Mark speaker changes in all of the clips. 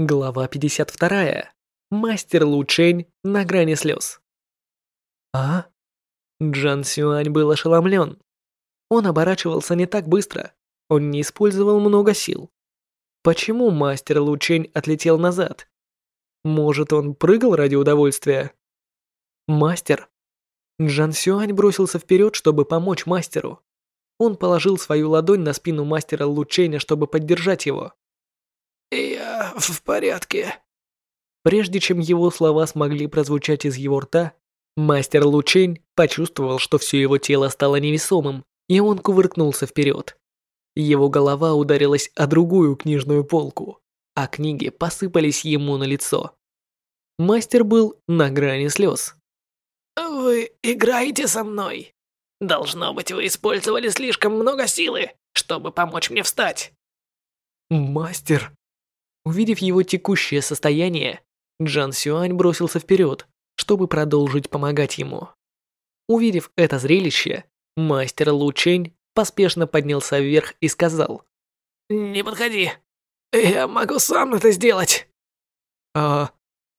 Speaker 1: Глава 52. Мастер Лучень на грани слез. А? Джан Сюань был ошеломлен. Он оборачивался не так быстро. Он не использовал много сил. Почему мастер Лучень отлетел назад? Может, он прыгал ради удовольствия? Мастер. Джан Сюань бросился вперед, чтобы помочь мастеру. Он положил свою ладонь на спину мастера Лученя, чтобы поддержать его
Speaker 2: в порядке».
Speaker 1: Прежде чем его слова смогли прозвучать из его рта, мастер Лучень почувствовал, что все его тело стало невесомым, и он кувыркнулся вперед. Его голова ударилась о другую книжную полку, а книги посыпались ему на лицо. Мастер был на грани слез.
Speaker 2: «Вы играете со мной? Должно быть, вы использовали слишком много силы, чтобы помочь мне встать».
Speaker 1: «Мастер, Увидев его текущее состояние, Джан Сюань бросился вперед, чтобы продолжить помогать ему. Увидев это зрелище, мастер Лу Чень поспешно поднялся вверх и сказал.
Speaker 2: «Не подходи. Я могу сам это сделать».
Speaker 1: А...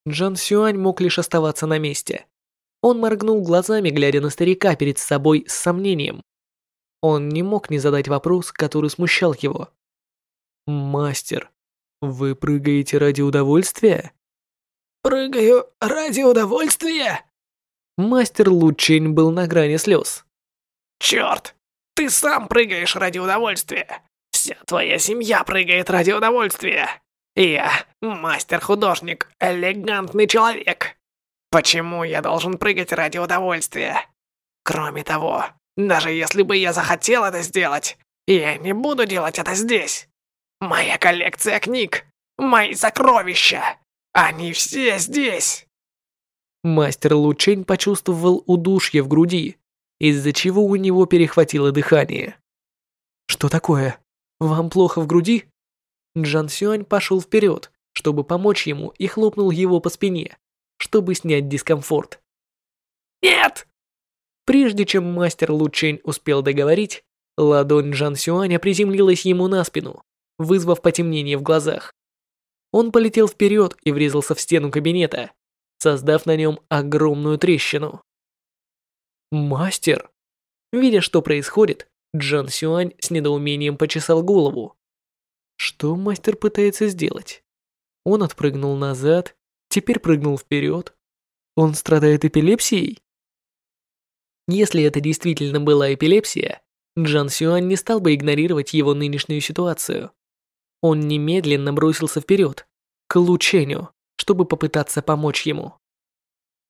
Speaker 1: Джан Сюань мог лишь оставаться на месте. Он моргнул глазами, глядя на старика перед собой с сомнением. Он не мог не задать вопрос, который смущал его. «Мастер, вы прыгаете ради удовольствия?
Speaker 2: Прыгаю ради удовольствия?
Speaker 1: Мастер Лучень был на грани слез.
Speaker 2: Черт! Ты сам прыгаешь ради удовольствия! Вся твоя семья прыгает ради удовольствия! Я мастер-художник, элегантный человек. Почему я должен прыгать ради удовольствия? Кроме того, даже если бы я захотел это сделать, я не буду делать это здесь. Моя коллекция книг, мои сокровища, они все здесь!»
Speaker 1: Мастер Лучень почувствовал удушье в груди, из-за чего у него перехватило дыхание. «Что такое? Вам плохо в груди?» Джан Сюань пошел вперед, чтобы помочь ему, и хлопнул его по спине, чтобы снять дискомфорт.
Speaker 2: «Нет!»
Speaker 1: Прежде чем мастер Лучень успел договорить, ладонь Джан Сюаня приземлилась ему на спину, вызвав потемнение в глазах. Он полетел вперед и врезался в стену кабинета, создав на нем огромную трещину. «Мастер!» Видя, что происходит, Джан Сюань с недоумением почесал голову. Что мастер пытается сделать? Он отпрыгнул назад, теперь прыгнул вперед. Он страдает эпилепсией? Если это действительно была эпилепсия, Джан Сюань не стал бы игнорировать его нынешнюю ситуацию. Он немедленно бросился вперед, к Лученю, чтобы попытаться помочь ему.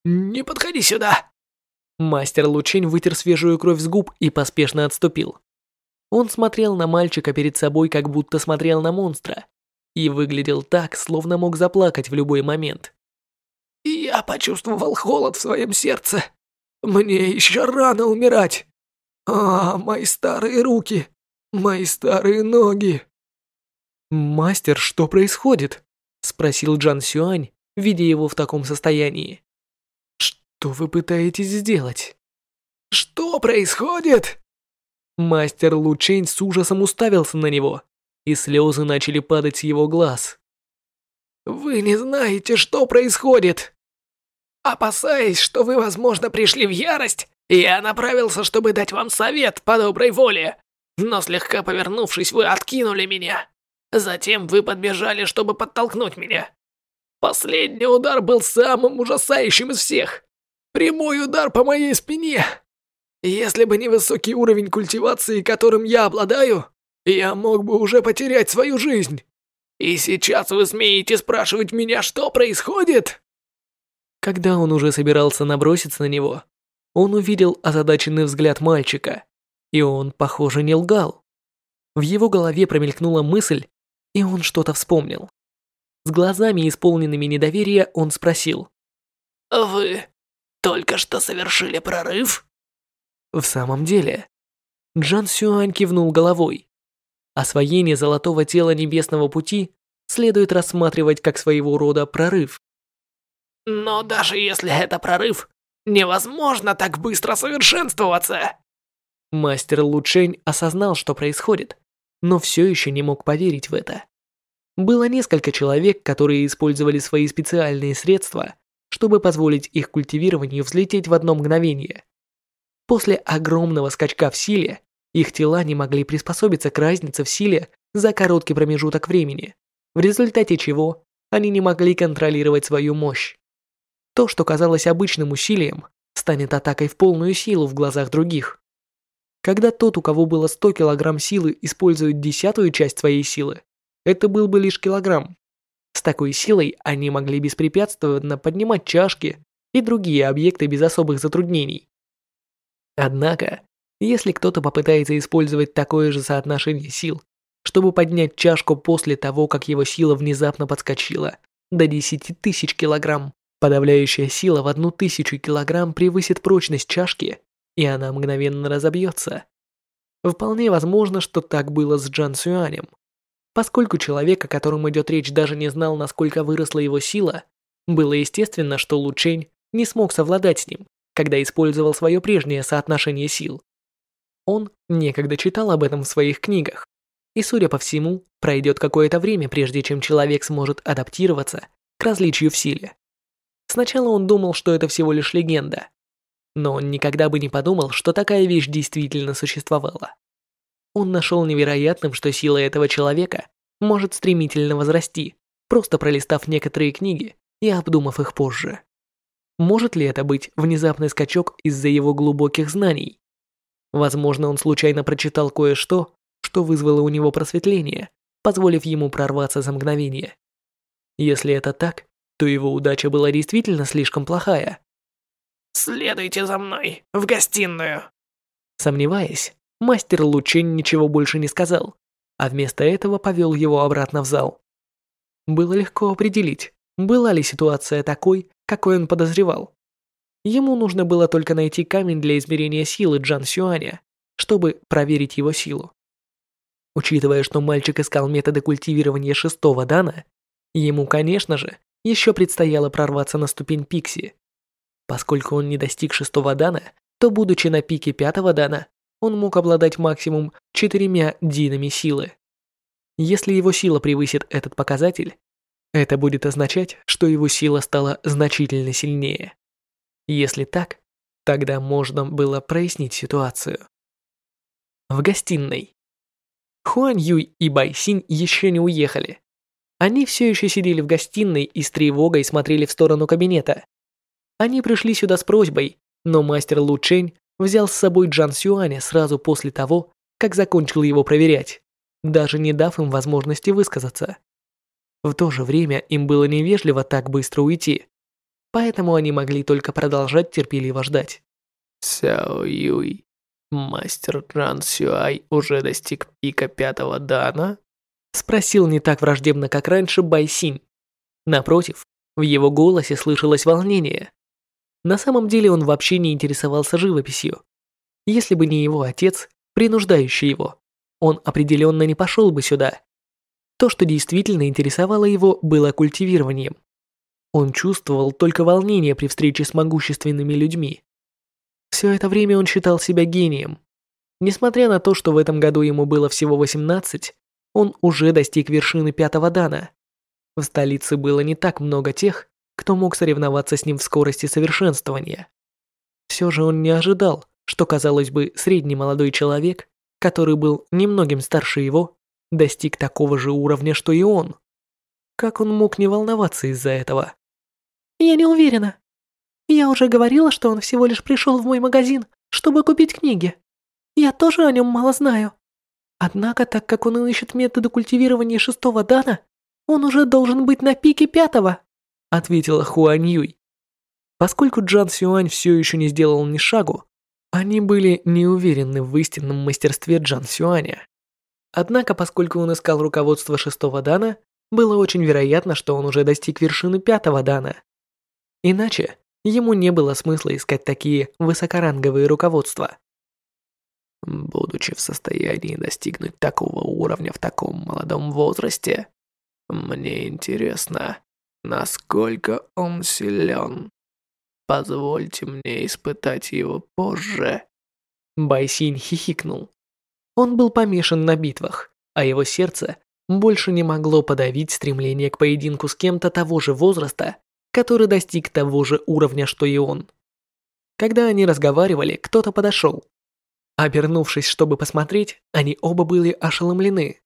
Speaker 2: «Не подходи сюда!»
Speaker 1: Мастер Лучень вытер свежую кровь с губ и поспешно отступил. Он смотрел на мальчика перед собой, как будто смотрел на монстра, и выглядел так, словно мог заплакать в любой момент.
Speaker 2: «Я почувствовал холод в своем сердце. Мне еще рано умирать. А, мои старые руки, мои старые ноги!»
Speaker 1: «Мастер, что происходит?» — спросил Джан Сюань, видя его в таком состоянии. «Что вы пытаетесь сделать?»
Speaker 2: «Что происходит?»
Speaker 1: Мастер Лу Чэнь с ужасом уставился на него, и слезы начали падать с его глаз.
Speaker 2: «Вы не знаете, что происходит!» «Опасаясь, что вы, возможно, пришли в ярость, я направился, чтобы дать вам совет по доброй воле, но слегка повернувшись, вы откинули меня. Затем вы подбежали, чтобы подтолкнуть меня. Последний удар был самым ужасающим из всех. Прямой удар по моей спине. Если бы не высокий уровень культивации, которым я обладаю, я мог бы уже потерять свою жизнь. И сейчас вы смеете спрашивать меня, что происходит?
Speaker 1: Когда он уже собирался наброситься на него, он увидел озадаченный взгляд мальчика, и он, похоже, не лгал. В его голове промелькнула мысль, и он что-то вспомнил. С глазами, исполненными недоверия, он спросил.
Speaker 2: «Вы только что совершили прорыв?»
Speaker 1: В самом деле. Джан Сюань кивнул головой. Освоение золотого тела небесного пути следует рассматривать как своего рода прорыв.
Speaker 2: Но даже если это прорыв, невозможно так быстро совершенствоваться.
Speaker 1: Мастер Лучень осознал, что происходит, но все еще не мог поверить в это. Было несколько человек, которые использовали свои специальные средства, чтобы позволить их культивированию взлететь в одно мгновение. После огромного скачка в силе, их тела не могли приспособиться к разнице в силе за короткий промежуток времени, в результате чего они не могли контролировать свою мощь. То, что казалось обычным усилием, станет атакой в полную силу в глазах других. Когда тот, у кого было 100 килограмм силы, использует десятую часть своей силы, это был бы лишь килограмм. С такой силой они могли беспрепятственно поднимать чашки и другие объекты без особых затруднений. Однако, если кто-то попытается использовать такое же соотношение сил, чтобы поднять чашку после того, как его сила внезапно подскочила до 10 тысяч килограмм, подавляющая сила в 1000 килограмм превысит прочность чашки и она мгновенно разобьется. Вполне возможно, что так было с Джан Сюанем. Поскольку человек, о котором идет речь, даже не знал, насколько выросла его сила, было естественно, что Лучень не смог совладать с ним, когда использовал свое прежнее соотношение сил. Он некогда читал об этом в своих книгах, и, судя по всему, пройдет какое-то время, прежде чем человек сможет адаптироваться к различию в силе. Сначала он думал, что это всего лишь легенда, но он никогда бы не подумал, что такая вещь действительно существовала. Он нашел невероятным, что сила этого человека может стремительно возрасти, просто пролистав некоторые книги и обдумав их позже. Может ли это быть внезапный скачок из-за его глубоких знаний? Возможно, он случайно прочитал кое-что, что вызвало у него просветление, позволив ему прорваться за мгновение. Если это так, то его удача была действительно слишком плохая,
Speaker 2: Следуйте за мной, в гостиную!»
Speaker 1: Сомневаясь, мастер Лучин ничего больше не сказал, а вместо этого повел его обратно в зал. Было легко определить, была ли ситуация такой, какой он подозревал. Ему нужно было только найти камень для измерения силы Джан Сюаня, чтобы проверить его силу. Учитывая, что мальчик искал методы культивирования шестого дана, ему, конечно же, еще предстояло прорваться на ступень Пикси, Поскольку он не достиг шестого дана, то будучи на пике пятого дана, он мог обладать максимум четырьмя динами силы. Если его сила превысит этот показатель, это будет означать, что его сила стала значительно сильнее. Если так, тогда можно было прояснить ситуацию. В гостиной. Хуан Юй и Бай Синь еще не уехали. Они все еще сидели в гостиной и с тревогой смотрели в сторону кабинета, они пришли сюда с просьбой, но мастер Лу Чэнь взял с собой Джан Сюаня сразу после того, как закончил его проверять, даже не дав им возможности высказаться. В то же время им было невежливо так быстро уйти, поэтому они могли только продолжать терпеливо ждать.
Speaker 2: Сяо Юй, мастер Джан Сюай уже достиг пика пятого дана?
Speaker 1: Спросил не так враждебно, как раньше, Бай Синь. Напротив, в его голосе слышалось волнение, на самом деле он вообще не интересовался живописью. Если бы не его отец, принуждающий его, он определенно не пошел бы сюда. То, что действительно интересовало его, было культивированием. Он чувствовал только волнение при встрече с могущественными людьми. Все это время он считал себя гением. Несмотря на то, что в этом году ему было всего 18, он уже достиг вершины пятого дана. В столице было не так много тех, кто мог соревноваться с ним в скорости совершенствования. Все же он не ожидал, что, казалось бы, средний молодой человек, который был немногим старше его, достиг такого же уровня, что и он. Как он мог не волноваться из-за этого?
Speaker 3: «Я не уверена. Я уже говорила, что он всего лишь пришел в мой магазин, чтобы купить книги. Я тоже о нем мало знаю. Однако, так как он ищет методы культивирования шестого дана, он уже должен быть на пике пятого».
Speaker 1: — ответила Хуаньюй. Поскольку Джан Сюань все еще не сделал ни шагу, они были не уверены в истинном мастерстве Джан Сюаня. Однако, поскольку он искал руководство шестого дана, было очень вероятно, что он уже достиг вершины пятого дана. Иначе ему не было смысла искать такие высокоранговые руководства.
Speaker 2: Будучи в состоянии достигнуть такого уровня в таком молодом возрасте, мне интересно, насколько он силен. Позвольте мне испытать его позже».
Speaker 1: Байсин хихикнул. Он был помешан на битвах, а его сердце больше не могло подавить стремление к поединку с кем-то того же возраста, который достиг того же уровня, что и он. Когда они разговаривали, кто-то подошел. Обернувшись, чтобы посмотреть, они оба были ошеломлены.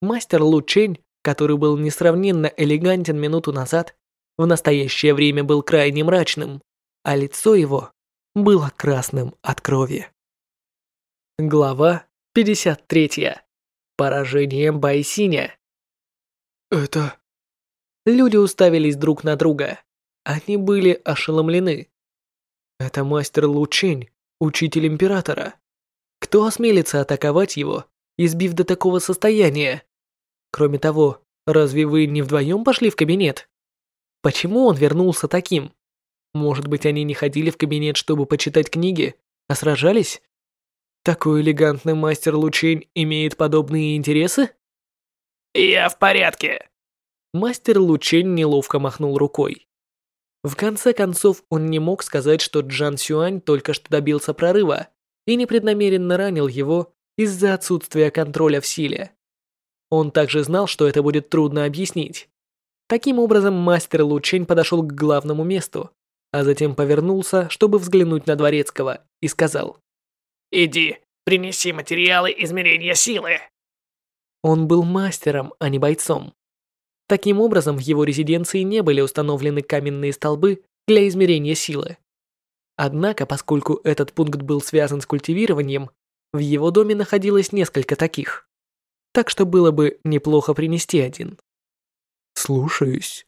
Speaker 1: Мастер Лу Чень который был несравненно элегантен минуту назад, в настоящее время был крайне мрачным, а лицо его было красным от крови. Глава 53. Поражение Байсиня.
Speaker 2: Это...
Speaker 1: Люди уставились друг на друга. Они были ошеломлены. Это мастер Лучень, учитель императора. Кто осмелится атаковать его, избив до такого состояния? Кроме того, разве вы не вдвоем пошли в кабинет? Почему он вернулся таким? Может быть, они не ходили в кабинет, чтобы почитать книги, а сражались? Такой элегантный мастер Лучень имеет подобные интересы?
Speaker 2: Я в порядке.
Speaker 1: Мастер Лучень неловко махнул рукой. В конце концов, он не мог сказать, что Джан Сюань только что добился прорыва и непреднамеренно ранил его из-за отсутствия контроля в силе. Он также знал, что это будет трудно объяснить. Таким образом, мастер Лучень подошел к главному месту, а затем повернулся, чтобы взглянуть на Дворецкого, и сказал.
Speaker 2: «Иди, принеси материалы измерения силы».
Speaker 1: Он был мастером, а не бойцом. Таким образом, в его резиденции не были установлены каменные столбы для измерения силы. Однако, поскольку этот пункт был связан с культивированием, в его доме находилось несколько таких так что было бы неплохо принести один. Слушаюсь.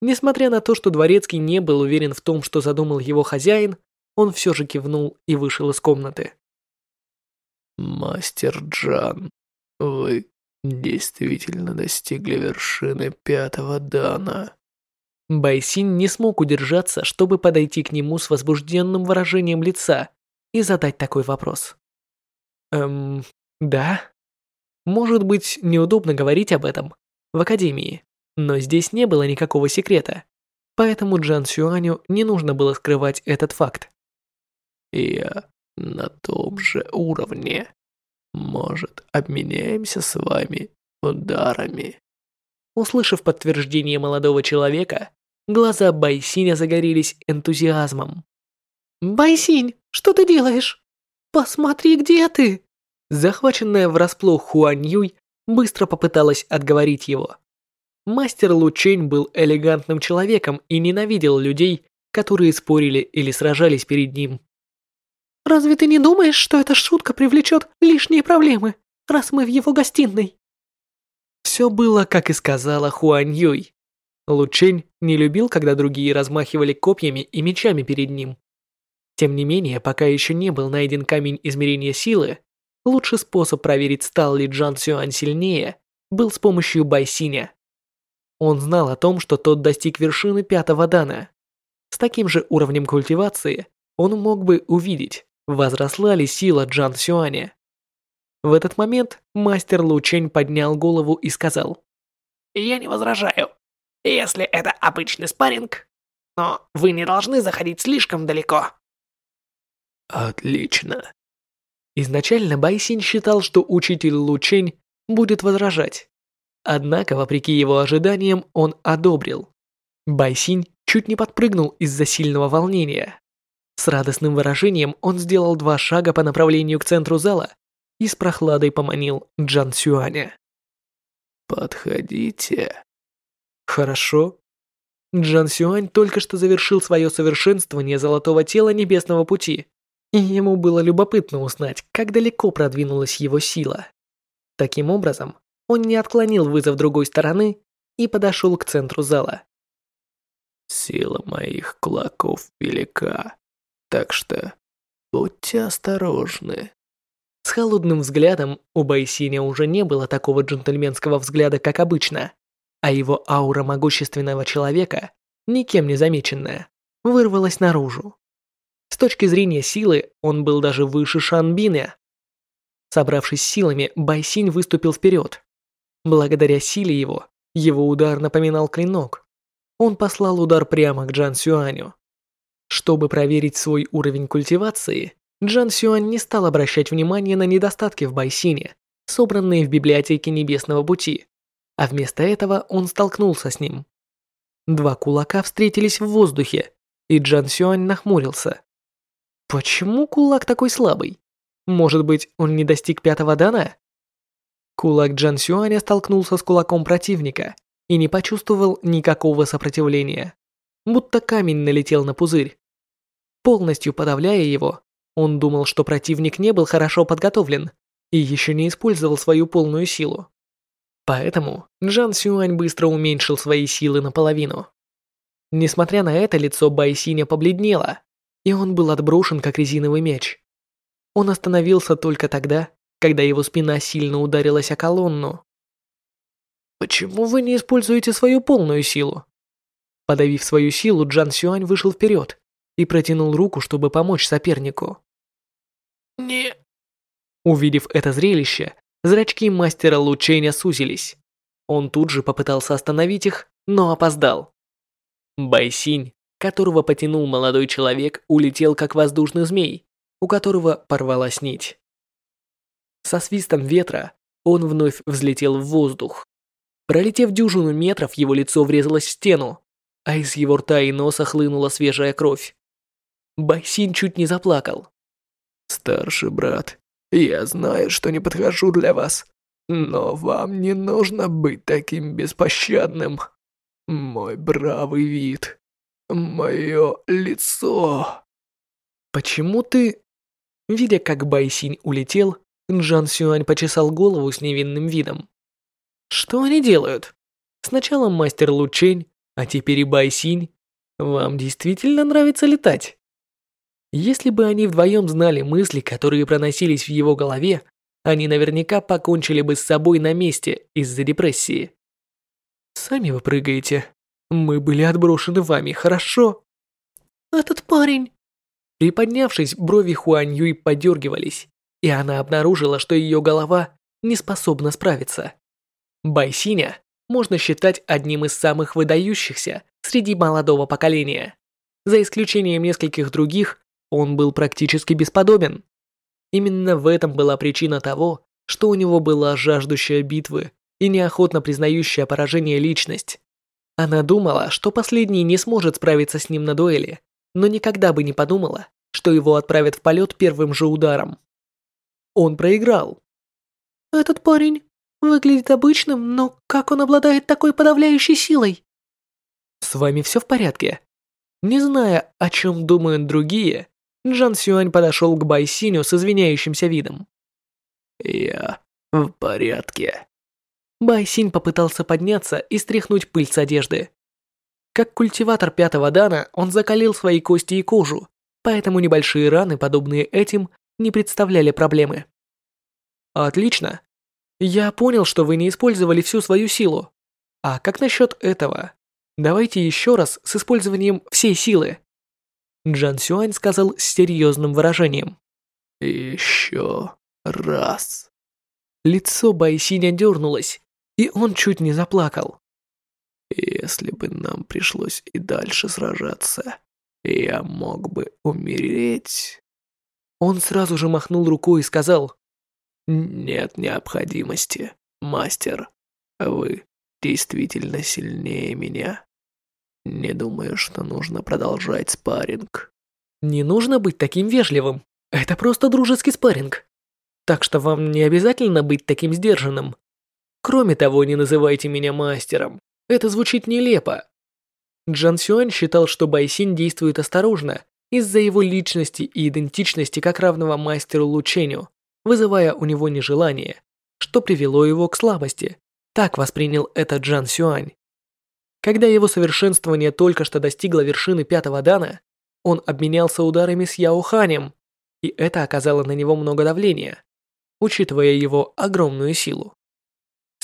Speaker 1: Несмотря на то, что дворецкий не был уверен в том, что задумал его хозяин, он все же кивнул и вышел из комнаты. «Мастер Джан, вы действительно достигли вершины пятого дана». Байсин не смог удержаться, чтобы подойти к нему с возбужденным выражением лица и задать такой вопрос. «Эм, да?» Может быть, неудобно говорить об этом в академии, но здесь не было никакого секрета. Поэтому Джан Сюаню не нужно было скрывать этот факт. Я э, на том же уровне. Может, обменяемся с вами ударами? Услышав подтверждение молодого человека, глаза Байсиня загорелись энтузиазмом.
Speaker 3: «Байсинь, что ты делаешь? Посмотри, где ты!»
Speaker 1: Захваченная врасплох Хуаньюй быстро попыталась отговорить его. Мастер Лучень был элегантным человеком и ненавидел людей, которые спорили или сражались перед ним.
Speaker 3: «Разве ты не думаешь, что эта шутка привлечет лишние проблемы, раз мы в его гостиной?»
Speaker 1: Все было, как и сказала Хуань Юй. Лучень не любил, когда другие размахивали копьями и мечами перед ним. Тем не менее, пока еще не был найден камень измерения силы, Лучший способ проверить, стал ли Джан Сюань сильнее, был с помощью Байсиня. Он знал о том, что тот достиг вершины пятого дана. С таким же уровнем культивации он мог бы увидеть, возросла ли сила Джан Сюаня. В этот момент мастер Лу Чень поднял голову и сказал.
Speaker 2: «Я не возражаю, если это обычный спарринг, но вы не должны заходить слишком далеко».
Speaker 1: «Отлично. Изначально Байсин считал, что учитель Лучин будет возражать. Однако, вопреки его ожиданиям, он одобрил. Байсин чуть не подпрыгнул из-за сильного волнения. С радостным выражением он сделал два шага по направлению к центру зала и с прохладой поманил Джан Сюаня. «Подходите». «Хорошо». Джан Сюань только что завершил свое совершенствование золотого тела небесного пути и ему было любопытно узнать, как далеко продвинулась его сила. Таким образом, он не отклонил вызов другой стороны и подошел к центру зала. «Сила моих кулаков велика, так что будьте осторожны». С холодным взглядом у Байсиня уже не было такого джентльменского взгляда, как обычно, а его аура могущественного человека, никем не замеченная, вырвалась наружу. С точки зрения силы он был даже выше Шанбина. Собравшись силами, Байсинь выступил вперед. Благодаря силе его, его удар напоминал клинок. Он послал удар прямо к Джан Сюаню. Чтобы проверить свой уровень культивации, Джан Сюань не стал обращать внимания на недостатки в Байсине, собранные в библиотеке Небесного Пути, а вместо этого он столкнулся с ним. Два кулака встретились в воздухе, и Джан Сюань нахмурился. Почему кулак такой слабый? Может быть, он не достиг пятого дана? Кулак Джан Сюаня столкнулся с кулаком противника и не почувствовал никакого сопротивления. Будто камень налетел на пузырь. Полностью подавляя его, он думал, что противник не был хорошо подготовлен и еще не использовал свою полную силу. Поэтому Джан Сюань быстро уменьшил свои силы наполовину. Несмотря на это, лицо Байсиня побледнело, и он был отброшен, как резиновый меч. Он остановился только тогда, когда его спина сильно ударилась о колонну. «Почему вы не используете свою полную силу?» Подавив свою силу, Джан Сюань вышел вперед и протянул руку, чтобы помочь сопернику.
Speaker 2: «Не...»
Speaker 1: Увидев это зрелище, зрачки мастера лучения сузились. Он тут же попытался остановить их, но опоздал. Бай Синь которого потянул молодой человек, улетел как воздушный змей, у которого порвалась нить. Со свистом ветра он вновь взлетел в воздух. Пролетев дюжину метров, его лицо врезалось в стену, а из его рта и носа хлынула свежая кровь. Байсин чуть не заплакал.
Speaker 2: «Старший брат, я знаю, что не подхожу для вас, но вам не нужно быть таким беспощадным. Мой бравый вид, Мое лицо.
Speaker 1: Почему ты... Видя, как Байсинь улетел, Джан Сюань почесал голову с невинным видом. Что они делают? Сначала мастер Лучень, а теперь и Байсинь. Вам действительно нравится летать? Если бы они вдвоем знали мысли, которые проносились в его голове, они наверняка покончили бы с собой на месте из-за депрессии. Сами вы прыгаете. Мы были отброшены вами, хорошо?»
Speaker 3: «Этот парень...»
Speaker 1: Приподнявшись, брови Хуань Юй подергивались, и она обнаружила, что ее голова не способна справиться. Байсиня можно считать одним из самых выдающихся среди молодого поколения. За исключением нескольких других, он был практически бесподобен. Именно в этом была причина того, что у него была жаждущая битвы и неохотно признающая поражение личность. Она думала, что последний не сможет справиться с ним на дуэли, но никогда бы не подумала, что его отправят в полет первым же ударом. Он проиграл.
Speaker 3: «Этот парень выглядит обычным, но как он обладает такой подавляющей силой?»
Speaker 1: «С вами все в порядке?» Не зная, о чем думают другие, Джан Сюань подошел к Бай Синю с извиняющимся видом.
Speaker 2: «Я в порядке»,
Speaker 1: Байсинь попытался подняться и стряхнуть пыль с одежды. Как культиватор пятого дана, он закалил свои кости и кожу, поэтому небольшие раны, подобные этим, не представляли проблемы. Отлично. Я понял, что вы не использовали всю свою силу. А как насчет этого? Давайте еще раз с использованием всей силы. Джан Сюань сказал с серьезным выражением.
Speaker 2: Еще раз.
Speaker 1: Лицо Байсиня дернулось, и он чуть не заплакал.
Speaker 2: Если бы нам пришлось и дальше сражаться, я мог бы умереть.
Speaker 1: Он сразу же махнул рукой и сказал,
Speaker 2: «Нет необходимости, мастер. Вы действительно сильнее меня. Не думаю, что нужно продолжать спарринг».
Speaker 1: «Не нужно быть таким вежливым. Это просто дружеский спарринг. Так что вам не обязательно быть таким сдержанным. Кроме того, не называйте меня мастером. Это звучит нелепо. Джан Сюань считал, что Байсин действует осторожно из-за его личности и идентичности как равного мастеру Лу Лученю, вызывая у него нежелание, что привело его к слабости. Так воспринял это Джан Сюань. Когда его совершенствование только что достигло вершины пятого дана, он обменялся ударами с Яо Ханем, и это оказало на него много давления, учитывая его огромную силу.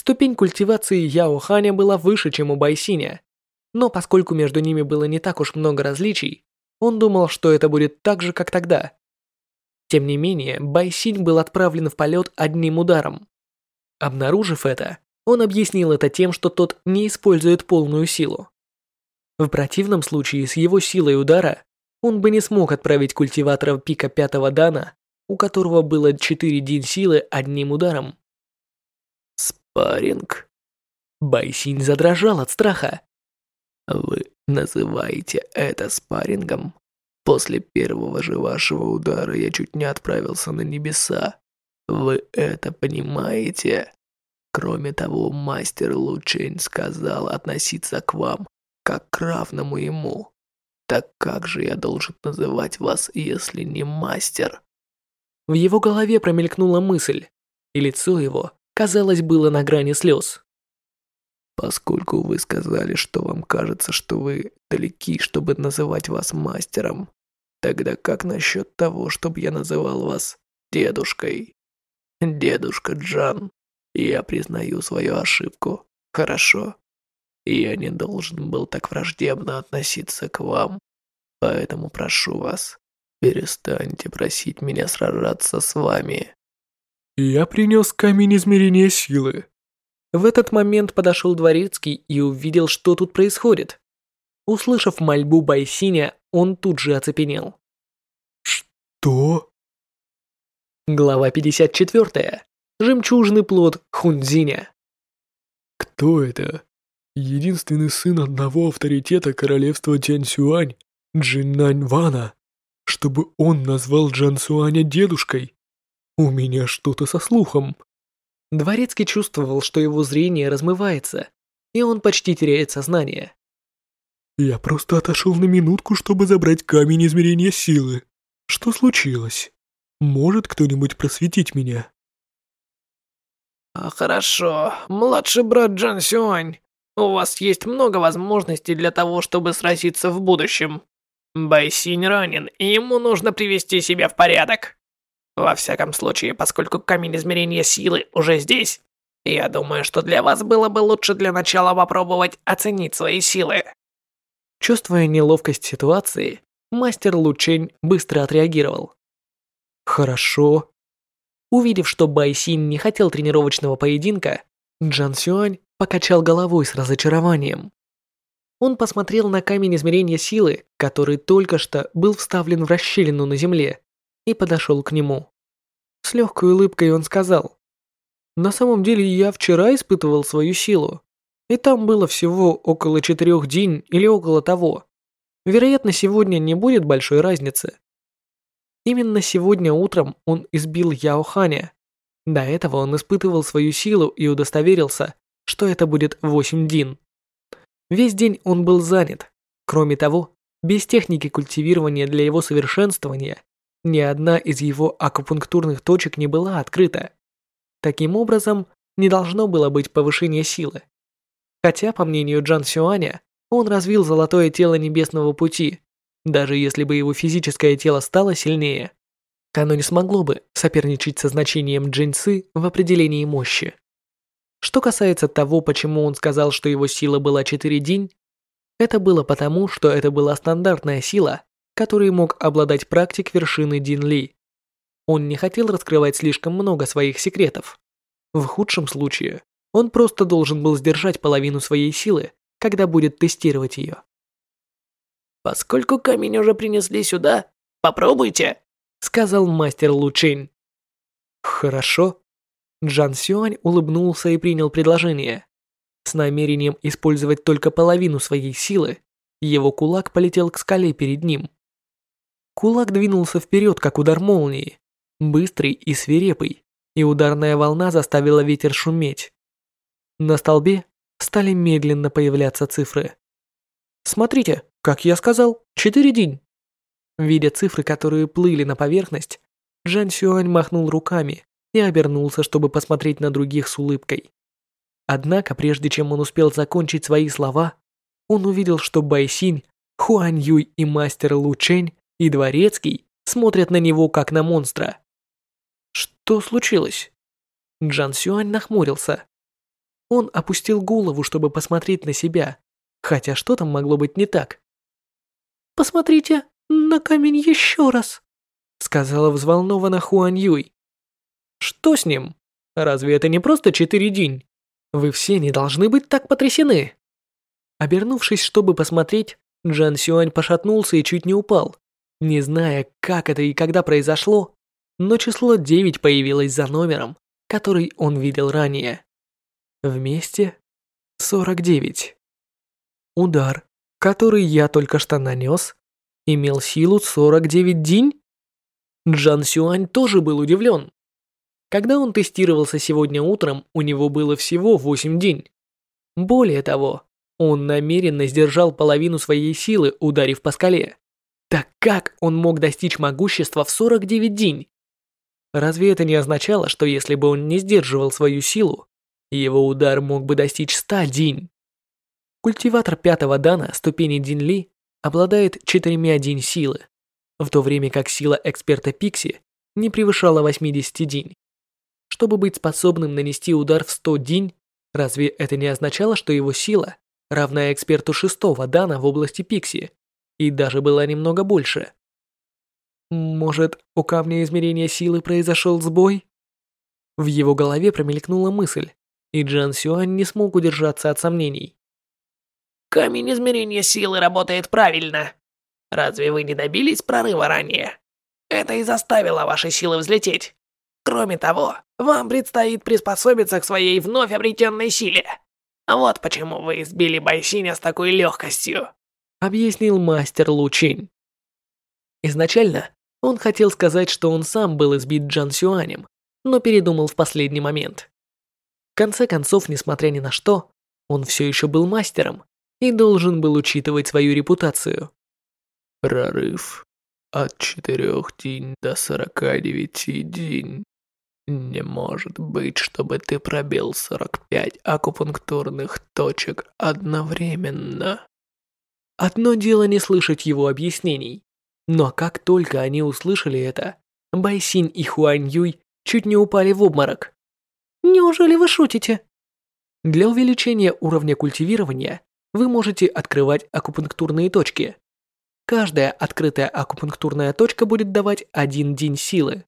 Speaker 1: Ступень культивации Яоханя была выше, чем у Байсиня, но поскольку между ними было не так уж много различий, он думал, что это будет так же, как тогда. Тем не менее, Байсинь был отправлен в полет одним ударом. Обнаружив это, он объяснил это тем, что тот не использует полную силу. В противном случае с его силой удара он бы не смог отправить культиватора пика пятого дана, у которого было 4 дин силы одним ударом,
Speaker 2: паринг».
Speaker 1: Байсин задрожал от страха. «Вы называете это спаррингом? После первого же вашего удара я чуть не отправился на небеса. Вы это понимаете?» Кроме того, мастер Лучень сказал относиться к вам как к равному ему. Так как же я должен называть вас, если не мастер? В его голове промелькнула мысль, и лицо его казалось, было на грани слез. «Поскольку вы сказали, что вам кажется, что вы далеки, чтобы называть вас мастером, тогда как насчет того, чтобы я называл вас дедушкой?» «Дедушка Джан, я признаю свою ошибку. Хорошо. Я не должен был так враждебно относиться к вам. Поэтому прошу вас, перестаньте просить меня сражаться с вами.
Speaker 4: «Я принес камень измерения силы».
Speaker 1: В этот момент подошел дворецкий и увидел, что тут происходит. Услышав мольбу Байсиня, он тут же оцепенел.
Speaker 4: «Что?»
Speaker 1: Глава 54. Жемчужный плод Хунзиня.
Speaker 4: «Кто это?» Единственный сын одного авторитета королевства Джансюань, Джиннань Вана, чтобы он назвал Джансуаня дедушкой. У меня что-то со слухом.
Speaker 1: Дворецкий чувствовал, что его зрение размывается, и он почти теряет сознание.
Speaker 4: Я просто отошел на минутку, чтобы забрать камень измерения силы. Что случилось? Может кто-нибудь просветить меня?
Speaker 2: А хорошо, младший брат Джан Сюань, у вас есть много возможностей для того, чтобы сразиться в будущем. Бай Байсинь ранен, и ему нужно привести себя в порядок. Во всяком случае, поскольку камень измерения силы уже здесь, я думаю, что для вас было бы лучше для начала попробовать оценить свои силы.
Speaker 1: Чувствуя неловкость ситуации, мастер Лучень быстро отреагировал. Хорошо. Увидев, что Байсин не хотел тренировочного поединка, Джан Сюань покачал головой с разочарованием. Он посмотрел на камень измерения силы, который только что был вставлен в расщелину на земле, и подошел к нему. С легкой улыбкой он сказал. «На самом деле я вчера испытывал свою силу, и там было всего около четырех день или около того. Вероятно, сегодня не будет большой разницы». Именно сегодня утром он избил Яо Ханя. До этого он испытывал свою силу и удостоверился, что это будет восемь дин. Весь день он был занят. Кроме того, без техники культивирования для его совершенствования ни одна из его акупунктурных точек не была открыта. Таким образом, не должно было быть повышения силы. Хотя, по мнению Джан Сюаня, он развил золотое тело Небесного Пути, даже если бы его физическое тело стало сильнее. Оно не смогло бы соперничать со значением джинсы в определении мощи. Что касается того, почему он сказал, что его сила была 4 день, это было потому, что это была стандартная сила, который мог обладать практик вершины Дин Ли. Он не хотел раскрывать слишком много своих секретов. В худшем случае, он просто должен был сдержать половину своей силы, когда будет тестировать ее.
Speaker 2: «Поскольку камень уже принесли сюда, попробуйте!»
Speaker 1: — сказал мастер Лучин. «Хорошо». Джан Сюань улыбнулся и принял предложение. С намерением использовать только половину своей силы, его кулак полетел к скале перед ним. Кулак двинулся вперед, как удар молнии, быстрый и свирепый, и ударная волна заставила ветер шуметь. На столбе стали медленно появляться цифры. «Смотрите, как я сказал, четыре день!» Видя цифры, которые плыли на поверхность, Джан Сюань махнул руками и обернулся, чтобы посмотреть на других с улыбкой. Однако, прежде чем он успел закончить свои слова, он увидел, что Бай Синь, Хуань Юй и мастер Лу Чэнь и Дворецкий смотрят на него как на монстра. Что случилось? Джан Сюань нахмурился. Он опустил голову, чтобы посмотреть на себя, хотя что там могло быть не так?
Speaker 3: «Посмотрите на камень еще раз», —
Speaker 1: сказала взволнованно Хуан Юй. «Что с ним? Разве это не просто четыре день? Вы все не должны быть так потрясены». Обернувшись, чтобы посмотреть, Джан Сюань пошатнулся и чуть не упал. Не зная, как это и когда произошло, но число 9 появилось за номером, который он видел ранее. Вместе 49. Удар, который я только что нанес, имел силу 49 день? Джан Сюань тоже был удивлен. Когда он тестировался сегодня утром, у него было всего 8 день. Более того, он намеренно сдержал половину своей силы, ударив по скале. Так как он мог достичь могущества в 49 день? Разве это не означало, что если бы он не сдерживал свою силу, его удар мог бы достичь 100 день? Культиватор пятого дана ступени Дин Ли обладает четырьмя день силы, в то время как сила эксперта Пикси не превышала 80 день. Чтобы быть способным нанести удар в 100 день, разве это не означало, что его сила равна эксперту шестого дана в области Пикси, и даже была немного больше. Может, у камня измерения силы произошел сбой? В его голове промелькнула мысль, и Джан Сюань не смог удержаться от сомнений.
Speaker 2: «Камень измерения силы работает правильно. Разве вы не добились прорыва ранее? Это и заставило ваши силы взлететь. Кроме того, вам предстоит приспособиться к своей вновь обретенной силе. Вот почему вы избили Байсиня с такой легкостью
Speaker 1: объяснил мастер Лучин. Изначально он хотел сказать, что он сам был избит Джан Сюанем, но передумал в последний момент. В конце концов, несмотря ни на что, он все еще был мастером и должен был учитывать свою репутацию.
Speaker 4: Прорыв от четырех день до сорока девяти день. Не может быть, чтобы ты пробил 45 акупунктурных точек одновременно.
Speaker 1: Одно дело не слышать его объяснений, но как только они услышали это, Байсин и Хуань Юй чуть не упали в обморок.
Speaker 3: «Неужели вы шутите?»
Speaker 1: Для увеличения уровня культивирования вы можете открывать акупунктурные точки. Каждая открытая акупунктурная точка будет давать один день силы.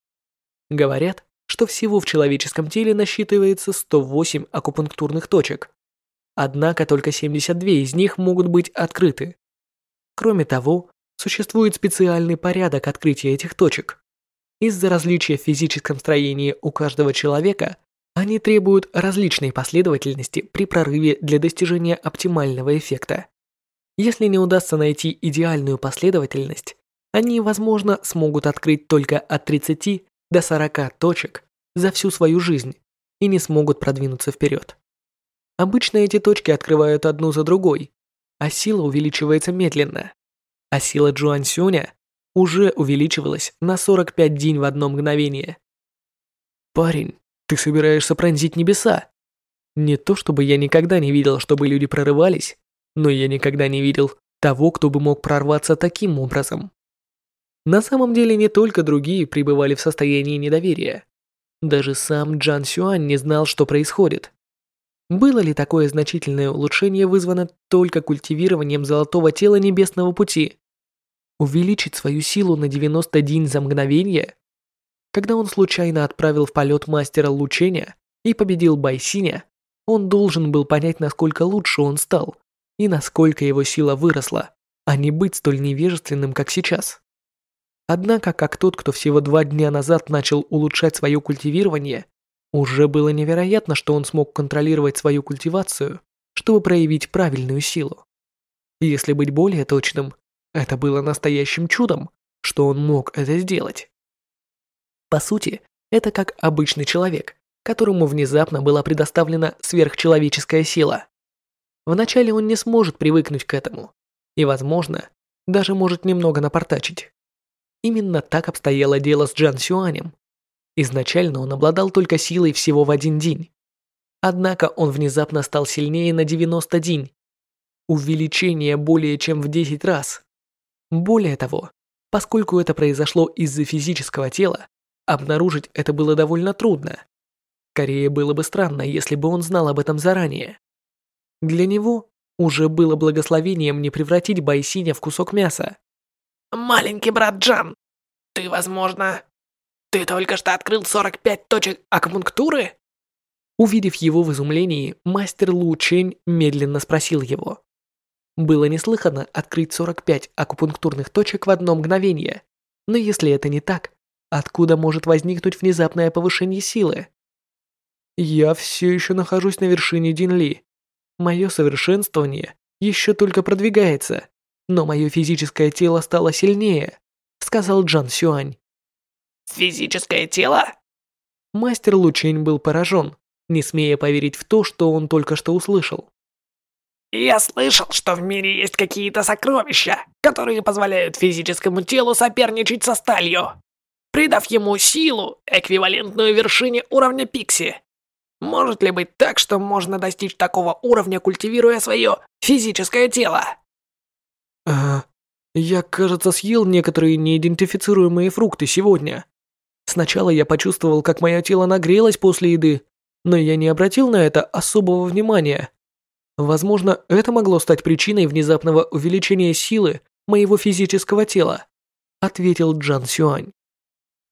Speaker 1: Говорят, что всего в человеческом теле насчитывается 108 акупунктурных точек. Однако только 72 из них могут быть открыты. Кроме того, существует специальный порядок открытия этих точек. Из-за различия в физическом строении у каждого человека они требуют различной последовательности при прорыве для достижения оптимального эффекта. Если не удастся найти идеальную последовательность, они, возможно, смогут открыть только от 30 до 40 точек за всю свою жизнь и не смогут продвинуться вперед. Обычно эти точки открывают одну за другой, а сила увеличивается медленно. А сила Джуан Сюня уже увеличивалась на 45 день в одно мгновение. «Парень, ты собираешься пронзить небеса?» Не то чтобы я никогда не видел, чтобы люди прорывались, но я никогда не видел того, кто бы мог прорваться таким образом. На самом деле не только другие пребывали в состоянии недоверия. Даже сам Джан Сюань не знал, что происходит. Было ли такое значительное улучшение вызвано только культивированием золотого тела небесного пути? Увеличить свою силу на 90 день за мгновение? Когда он случайно отправил в полет мастера лучения и победил Байсиня, он должен был понять, насколько лучше он стал и насколько его сила выросла, а не быть столь невежественным, как сейчас. Однако, как тот, кто всего два дня назад начал улучшать свое культивирование – уже было невероятно, что он смог контролировать свою культивацию, чтобы проявить правильную силу. Если быть более точным, это было настоящим чудом, что он мог это сделать. По сути, это как обычный человек, которому внезапно была предоставлена сверхчеловеческая сила. Вначале он не сможет привыкнуть к этому, и, возможно, даже может немного напортачить. Именно так обстояло дело с Джан Сюанем, Изначально он обладал только силой всего в один день. Однако он внезапно стал сильнее на 90 день. Увеличение более чем в 10 раз. Более того, поскольку это произошло из-за физического тела, обнаружить это было довольно трудно. Скорее было бы странно, если бы он знал об этом заранее. Для него уже было благословением не превратить Байсиня в кусок мяса.
Speaker 2: «Маленький брат Джан, ты, возможно, ты только что открыл 45 точек акупунктуры?
Speaker 1: Увидев его в изумлении, мастер Лу Чень медленно спросил его. Было неслыханно открыть 45 акупунктурных точек в одно мгновение. Но если это не так, откуда может возникнуть внезапное повышение силы? Я все еще нахожусь на вершине Динли. Мое совершенствование еще только продвигается, но мое физическое тело стало сильнее, сказал Джан Сюань
Speaker 2: физическое тело?»
Speaker 1: Мастер Лучин был поражен, не смея поверить в то, что он только что услышал.
Speaker 2: «Я слышал, что в мире есть какие-то сокровища, которые позволяют физическому телу соперничать со сталью, придав ему силу, эквивалентную вершине уровня Пикси. Может ли быть так, что можно достичь такого уровня, культивируя свое физическое тело?»
Speaker 1: «Ага, я, кажется, съел некоторые неидентифицируемые фрукты сегодня», Сначала я почувствовал, как мое тело нагрелось после еды, но я не обратил на это особого внимания. Возможно, это могло стать причиной внезапного увеличения силы моего физического тела, ответил Джан Сюань.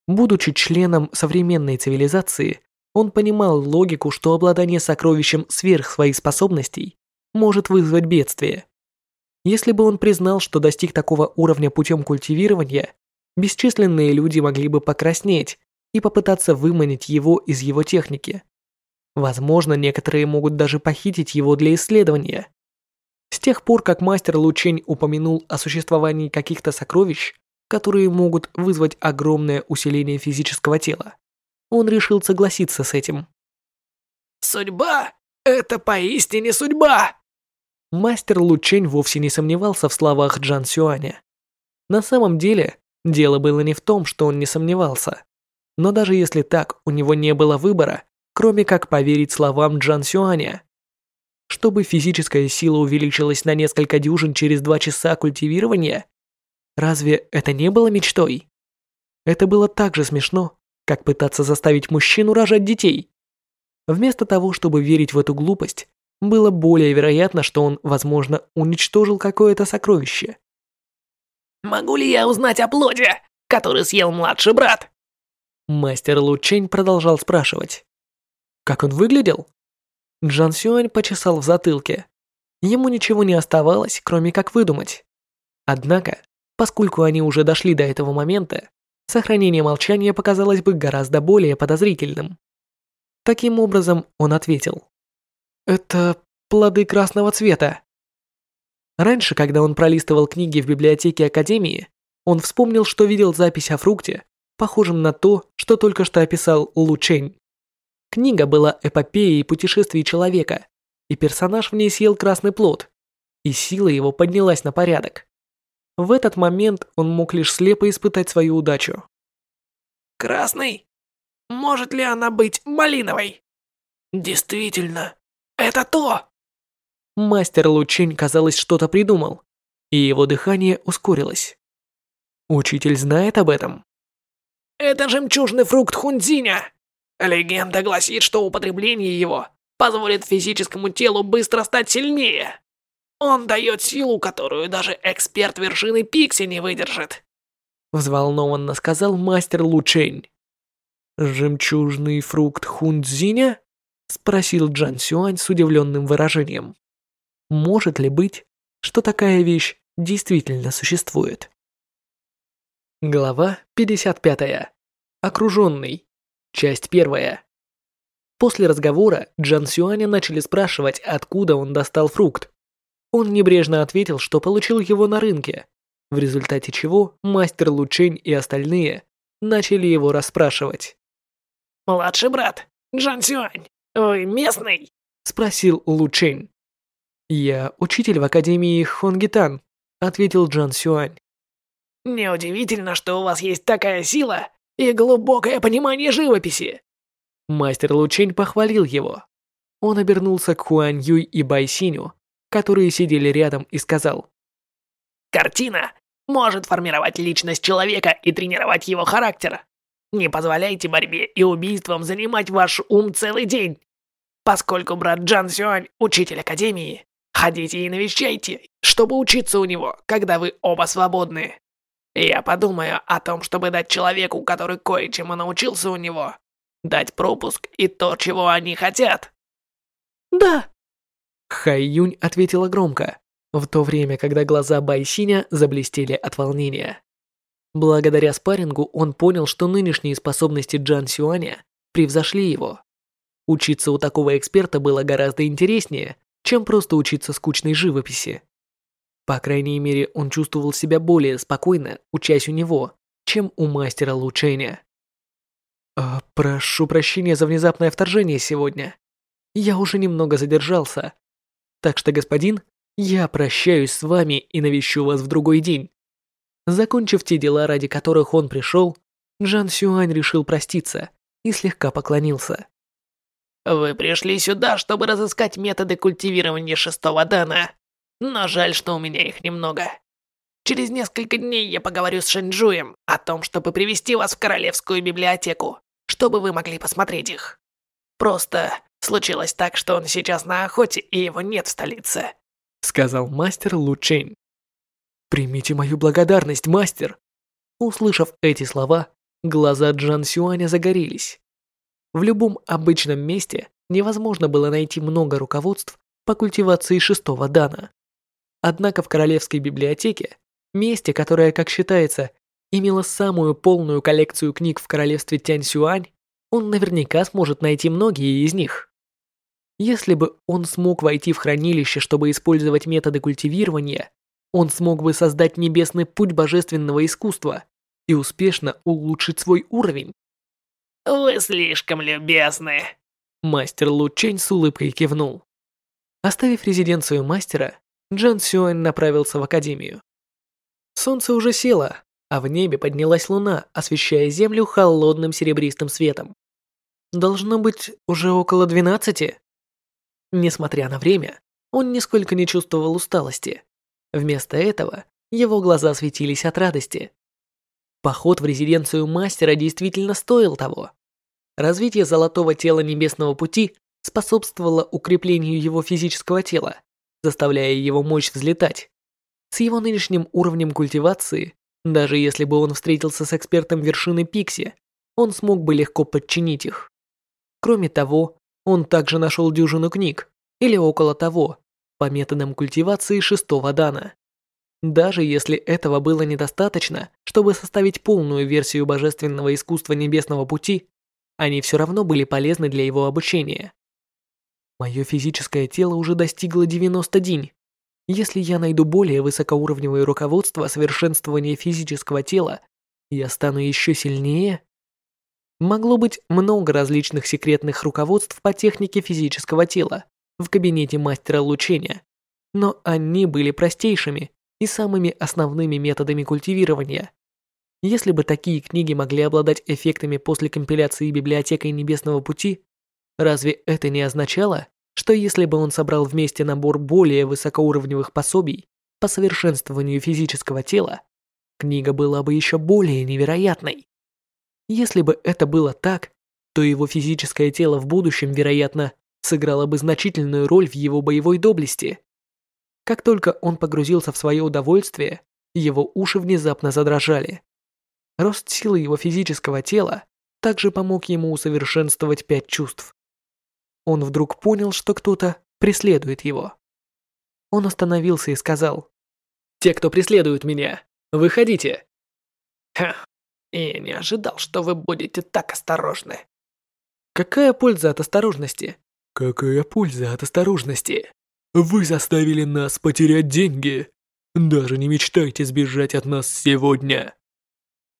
Speaker 1: Будучи членом современной цивилизации, он понимал логику, что обладание сокровищем сверх своих способностей может вызвать бедствие. Если бы он признал, что достиг такого уровня путем культивирования, бесчисленные люди могли бы покраснеть и попытаться выманить его из его техники. Возможно, некоторые могут даже похитить его для исследования. С тех пор, как мастер Лучень упомянул о существовании каких-то сокровищ, которые могут вызвать огромное усиление физического тела, он решил согласиться с этим.
Speaker 2: «Судьба! Это поистине судьба!»
Speaker 1: Мастер Лучень вовсе не сомневался в словах Джан Сюаня. На самом деле, Дело было не в том, что он не сомневался. Но даже если так, у него не было выбора, кроме как поверить словам Джан Сюаня. Чтобы физическая сила увеличилась на несколько дюжин через два часа культивирования, разве это не было мечтой? Это было так же смешно, как пытаться заставить мужчину рожать детей. Вместо того, чтобы верить в эту глупость, было более вероятно, что он, возможно, уничтожил какое-то сокровище,
Speaker 2: Могу ли я узнать о плоде, который съел младший брат?»
Speaker 1: Мастер Лучень продолжал спрашивать. «Как он выглядел?» Джан Сюань почесал в затылке. Ему ничего не оставалось, кроме как выдумать. Однако, поскольку они уже дошли до этого момента, сохранение молчания показалось бы гораздо более подозрительным. Таким образом, он ответил. «Это плоды красного цвета. Раньше, когда он пролистывал книги в библиотеке Академии, он вспомнил, что видел запись о фрукте, похожем на то, что только что описал Лучень. Книга была эпопеей путешествий человека, и персонаж в ней съел красный плод, и сила его поднялась на порядок. В этот момент он мог лишь слепо испытать свою удачу.
Speaker 2: «Красный? Может ли она быть малиновой?» «Действительно, это то!»
Speaker 1: Мастер Лучин, казалось, что-то придумал, и его дыхание ускорилось. Учитель знает об этом?
Speaker 2: Это жемчужный фрукт Хунзиня. Легенда гласит, что употребление его позволит физическому телу быстро стать сильнее. Он дает силу, которую даже эксперт вершины Пикси не выдержит.
Speaker 1: Взволнованно сказал мастер Лучень. «Жемчужный фрукт Хунцзиня?» — спросил Джан Сюань с удивленным выражением может ли быть, что такая вещь действительно существует? Глава 55. Окруженный. Часть первая. После разговора Джан Сюаня начали спрашивать, откуда он достал фрукт. Он небрежно ответил, что получил его на рынке, в результате чего мастер Лучень и остальные начали его расспрашивать.
Speaker 2: «Младший брат, Джан Сюань, вы местный?»
Speaker 1: – спросил Лучень. «Я учитель в Академии Хонгитан», — ответил Джан Сюань.
Speaker 2: «Неудивительно, что у вас есть такая сила и глубокое понимание живописи!»
Speaker 1: Мастер Лучень похвалил его. Он обернулся к Хуань Юй и Бай Синю, которые сидели рядом, и сказал.
Speaker 2: «Картина может формировать личность человека и тренировать его характер. Не позволяйте борьбе и убийствам занимать ваш ум целый день. Поскольку брат Джан Сюань – учитель Академии, Ходите и навещайте, чтобы учиться у него, когда вы оба свободны. Я подумаю о том, чтобы дать человеку, который кое-чему научился у него, дать пропуск и то, чего они хотят».
Speaker 3: «Да», —
Speaker 1: Хай Юнь ответила громко, в то время, когда глаза Бай Синя заблестели от волнения. Благодаря спаррингу он понял, что нынешние способности Джан Сюаня превзошли его. Учиться у такого эксперта было гораздо интереснее, чем просто учиться скучной живописи. По крайней мере, он чувствовал себя более спокойно, учась у него, чем у мастера Лучения. А, «Прошу прощения за внезапное вторжение сегодня. Я уже немного задержался. Так что, господин, я прощаюсь с вами и навещу вас в другой день». Закончив те дела, ради которых он пришел, Джан Сюань решил проститься и слегка поклонился.
Speaker 2: Вы пришли сюда, чтобы разыскать методы культивирования шестого дана. Но жаль, что у меня их немного. Через несколько дней я поговорю с Шэньчжуем о том, чтобы привести вас в Королевскую библиотеку, чтобы вы могли посмотреть их. Просто случилось так, что он сейчас на охоте, и его нет в столице», —
Speaker 1: сказал мастер Лу Чэнь. «Примите мою благодарность, мастер!» Услышав эти слова, глаза Джан Сюаня загорелись. В любом обычном месте невозможно было найти много руководств по культивации шестого дана. Однако в Королевской библиотеке, месте, которое, как считается, имело самую полную коллекцию книг в королевстве Тяньсюань, он наверняка сможет найти многие из них. Если бы он смог войти в хранилище, чтобы использовать методы культивирования, он смог бы создать небесный путь божественного искусства и успешно улучшить свой уровень
Speaker 2: «Вы слишком любезны!»
Speaker 1: Мастер Лучень с улыбкой кивнул. Оставив резиденцию мастера, Джан Сюань направился в академию. Солнце уже село, а в небе поднялась луна, освещая землю холодным серебристым светом. Должно быть, уже около двенадцати. Несмотря на время, он нисколько не чувствовал усталости. Вместо этого его глаза светились от радости. Поход в резиденцию мастера действительно стоил того. Развитие золотого тела Небесного Пути способствовало укреплению его физического тела, заставляя его мощь взлетать. С его нынешним уровнем культивации, даже если бы он встретился с экспертом вершины Пикси, он смог бы легко подчинить их. Кроме того, он также нашел дюжину книг, или около того, по методам культивации шестого дана. Даже если этого было недостаточно, чтобы составить полную версию божественного искусства Небесного Пути, они все равно были полезны для его обучения. Мое физическое тело уже достигло 90 день. Если я найду более высокоуровневое руководство совершенствования физического тела, я стану еще сильнее. Могло быть много различных секретных руководств по технике физического тела в кабинете мастера лучения, но они были простейшими и самыми основными методами культивирования. Если бы такие книги могли обладать эффектами после компиляции библиотекой Небесного Пути, разве это не означало, что если бы он собрал вместе набор более высокоуровневых пособий по совершенствованию физического тела, книга была бы еще более невероятной? Если бы это было так, то его физическое тело в будущем, вероятно, сыграло бы значительную роль в его боевой доблести. Как только он погрузился в свое удовольствие, его уши внезапно задрожали. Рост силы его физического тела также помог ему усовершенствовать пять чувств. Он вдруг понял, что кто-то преследует его. Он остановился и сказал. «Те, кто преследуют меня, выходите!»
Speaker 2: «Ха, и не ожидал, что вы будете так осторожны!»
Speaker 1: «Какая польза от осторожности?»
Speaker 4: «Какая польза от осторожности?» Вы заставили нас потерять деньги. Даже не мечтайте сбежать от нас сегодня.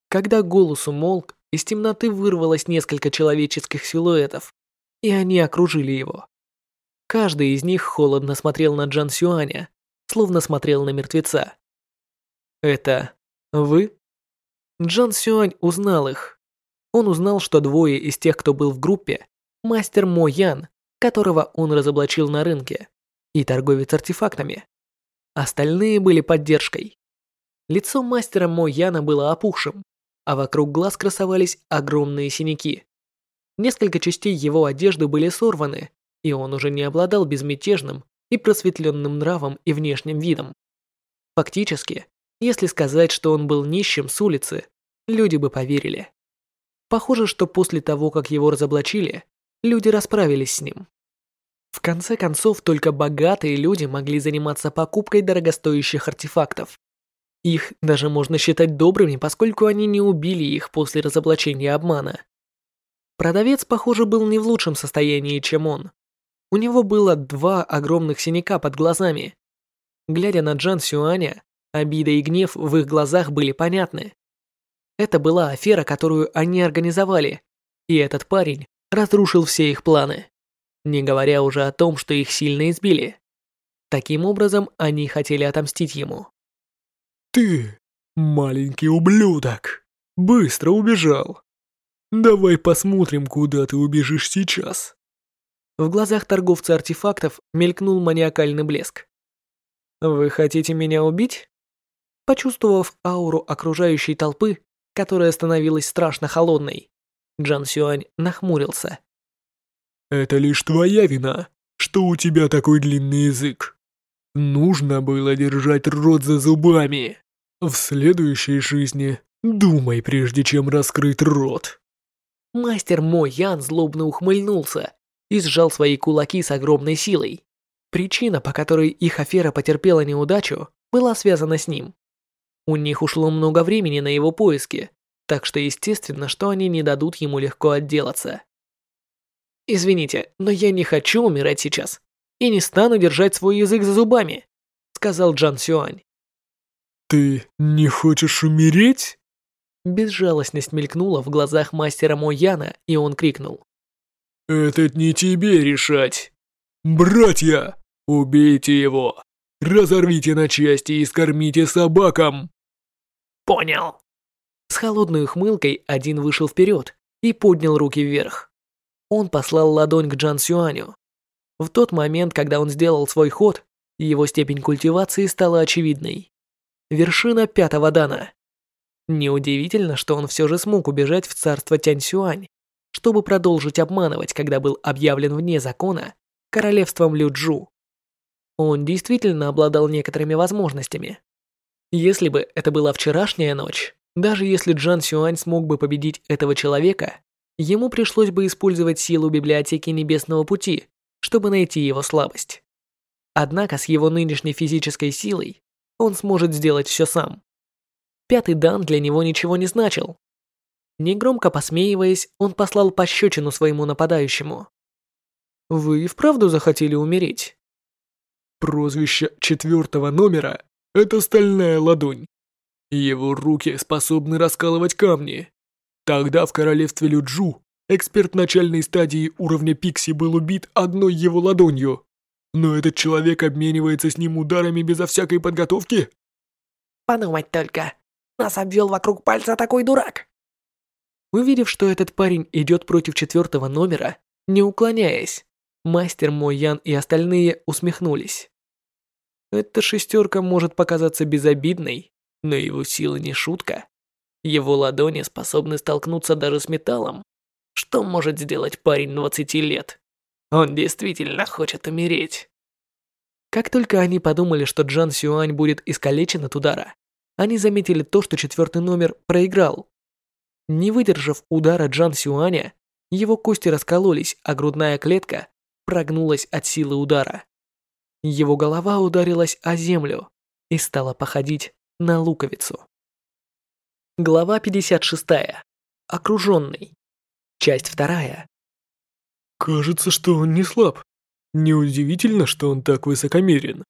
Speaker 1: Когда голос умолк, из темноты вырвалось несколько человеческих силуэтов, и они окружили его. Каждый из них холодно смотрел на Джан Сюаня, словно смотрел на мертвеца. «Это вы?» Джан Сюань узнал их. Он узнал, что двое из тех, кто был в группе, мастер Мо Ян, которого он разоблачил на рынке, и торговец артефактами. Остальные были поддержкой. Лицо мастера Мояна было опухшим, а вокруг глаз красовались огромные синяки. Несколько частей его одежды были сорваны, и он уже не обладал безмятежным и просветленным нравом и внешним видом. Фактически, если сказать, что он был нищим с улицы, люди бы поверили. Похоже, что после того, как его разоблачили, люди расправились с ним. В конце концов, только богатые люди могли заниматься покупкой дорогостоящих артефактов. Их даже можно считать добрыми, поскольку они не убили их после разоблачения обмана. Продавец, похоже, был не в лучшем состоянии, чем он. У него было два огромных синяка под глазами. Глядя на Джан Сюаня, обида и гнев в их глазах были понятны. Это была афера, которую они организовали, и этот парень разрушил все их планы не говоря уже о том, что их сильно избили. Таким образом, они хотели отомстить ему.
Speaker 4: «Ты, маленький ублюдок, быстро убежал. Давай посмотрим, куда ты убежишь сейчас».
Speaker 1: В глазах торговца артефактов мелькнул маниакальный блеск. «Вы хотите меня убить?» Почувствовав ауру окружающей толпы, которая становилась страшно холодной, Джан Сюань нахмурился.
Speaker 4: Это лишь твоя вина, что у тебя такой длинный язык. Нужно было держать рот за зубами. В следующей жизни думай, прежде чем раскрыть рот.
Speaker 1: Мастер мой Ян злобно ухмыльнулся и сжал свои кулаки с огромной силой. Причина, по которой их афера потерпела неудачу, была связана с ним. У них ушло много времени на его поиски, так что естественно, что они не дадут ему легко отделаться. «Извините, но я не хочу умирать сейчас и не стану держать свой язык за зубами», — сказал Джан Сюань.
Speaker 4: «Ты не хочешь умереть?»
Speaker 1: Безжалостность мелькнула в глазах мастера Мо Яна, и он крикнул.
Speaker 4: «Это не тебе решать! Братья, убейте его! Разорвите на части и скормите собакам!»
Speaker 2: «Понял!»
Speaker 1: С холодной ухмылкой один вышел вперед и поднял руки вверх. Он послал ладонь к Джан Сюаню. В тот момент, когда он сделал свой ход, его степень культивации стала очевидной. Вершина пятого дана. Неудивительно, что он все же смог убежать в царство Тянь Сюань, чтобы продолжить обманывать, когда был объявлен вне закона королевством Лю Люджу. Он действительно обладал некоторыми возможностями. Если бы это была вчерашняя ночь, даже если Джан Сюань смог бы победить этого человека, Ему пришлось бы использовать силу библиотеки Небесного Пути, чтобы найти его слабость. Однако с его нынешней физической силой он сможет сделать все сам. Пятый дан для него ничего не значил. Негромко посмеиваясь, он послал пощечину своему нападающему. «Вы и вправду захотели умереть?»
Speaker 4: Прозвище четвертого номера — это стальная ладонь. Его руки способны раскалывать камни, Тогда в королевстве Люджу эксперт начальной стадии уровня Пикси был убит одной его ладонью. Но этот человек обменивается с ним ударами безо всякой подготовки?
Speaker 2: Подумать только. Нас обвел вокруг пальца такой дурак.
Speaker 1: Увидев, что этот парень идет против четвертого номера, не уклоняясь, мастер Мой Ян и остальные усмехнулись. Эта шестерка может показаться безобидной, но его сила не шутка. Его ладони способны столкнуться даже с металлом. Что может сделать парень 20 лет? Он действительно хочет умереть. Как только они подумали, что Джан Сюань будет искалечен от удара, они заметили то, что четвертый номер проиграл. Не выдержав удара Джан Сюаня, его кости раскололись, а грудная клетка прогнулась от силы удара. Его голова ударилась о землю и стала походить на луковицу. Глава 56. Окруженный. Часть вторая.
Speaker 4: Кажется, что он не слаб. Неудивительно, что он так высокомерен.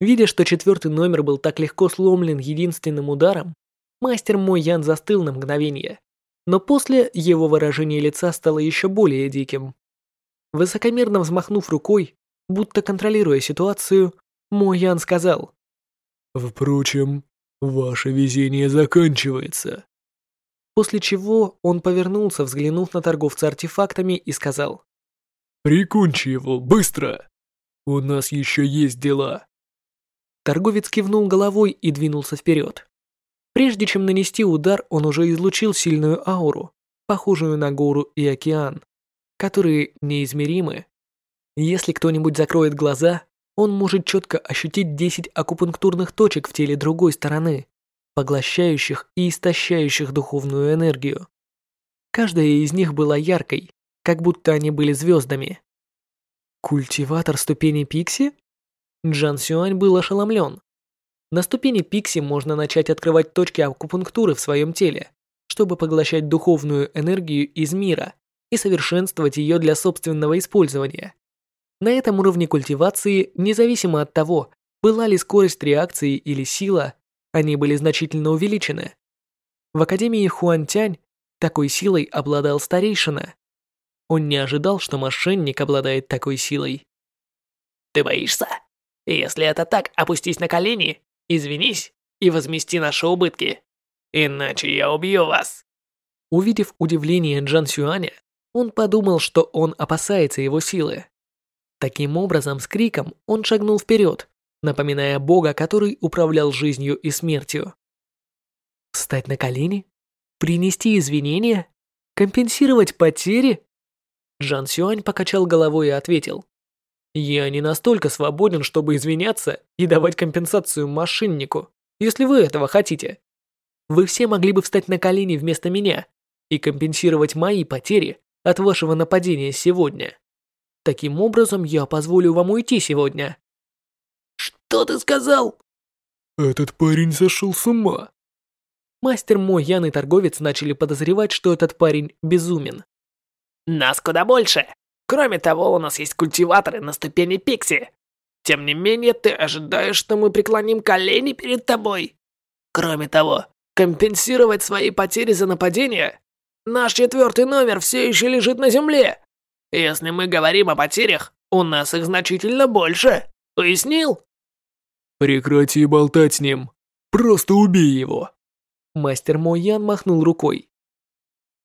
Speaker 1: Видя, что четвертый номер был так легко сломлен единственным ударом, мастер мой Ян застыл на мгновение. Но после его выражение лица стало еще более диким. Высокомерно взмахнув рукой, будто контролируя ситуацию, мой Ян сказал.
Speaker 4: «Впрочем, «Ваше везение заканчивается».
Speaker 1: После чего он повернулся, взглянув на торговца артефактами, и сказал.
Speaker 4: «Прикончи его, быстро! У нас еще есть дела!»
Speaker 1: Торговец кивнул головой и двинулся вперед. Прежде чем нанести удар, он уже излучил сильную ауру, похожую на гору и океан, которые неизмеримы. Если кто-нибудь закроет глаза, он может четко ощутить 10 акупунктурных точек в теле другой стороны, поглощающих и истощающих духовную энергию. Каждая из них была яркой, как будто они были звездами. Культиватор ступени Пикси? Джан Сюань был ошеломлен. На ступени Пикси можно начать открывать точки акупунктуры в своем теле, чтобы поглощать духовную энергию из мира и совершенствовать ее для собственного использования. На этом уровне культивации, независимо от того, была ли скорость реакции или сила, они были значительно увеличены. В Академии Хуантянь такой силой обладал старейшина. Он не ожидал, что мошенник обладает такой силой.
Speaker 2: «Ты боишься? Если это так, опустись на колени, извинись и возмести наши убытки. Иначе я убью вас!»
Speaker 1: Увидев удивление Джан Сюаня, он подумал, что он опасается его силы. Таким образом, с криком он шагнул вперед, напоминая Бога, который управлял жизнью и смертью. Встать на колени? Принести извинения? Компенсировать потери? Джан Сюань покачал головой и ответил. «Я не настолько свободен, чтобы извиняться и давать компенсацию мошеннику, если вы этого хотите. Вы все могли бы встать на колени вместо меня и компенсировать мои потери от вашего нападения сегодня». Таким образом, я позволю вам уйти сегодня».
Speaker 2: «Что ты сказал?»
Speaker 4: «Этот парень сошел с ума».
Speaker 1: Мастер мой, Ян и торговец начали подозревать, что этот парень безумен.
Speaker 2: «Нас куда больше. Кроме того, у нас есть культиваторы на ступени Пикси. Тем не менее, ты ожидаешь, что мы преклоним колени перед тобой. Кроме того, компенсировать свои потери за нападение? Наш четвертый номер все еще лежит на земле. Если мы говорим о потерях, у нас их значительно больше. Пояснил?»
Speaker 4: «Прекрати болтать с ним. Просто убей его!»
Speaker 1: Мастер Моян махнул рукой.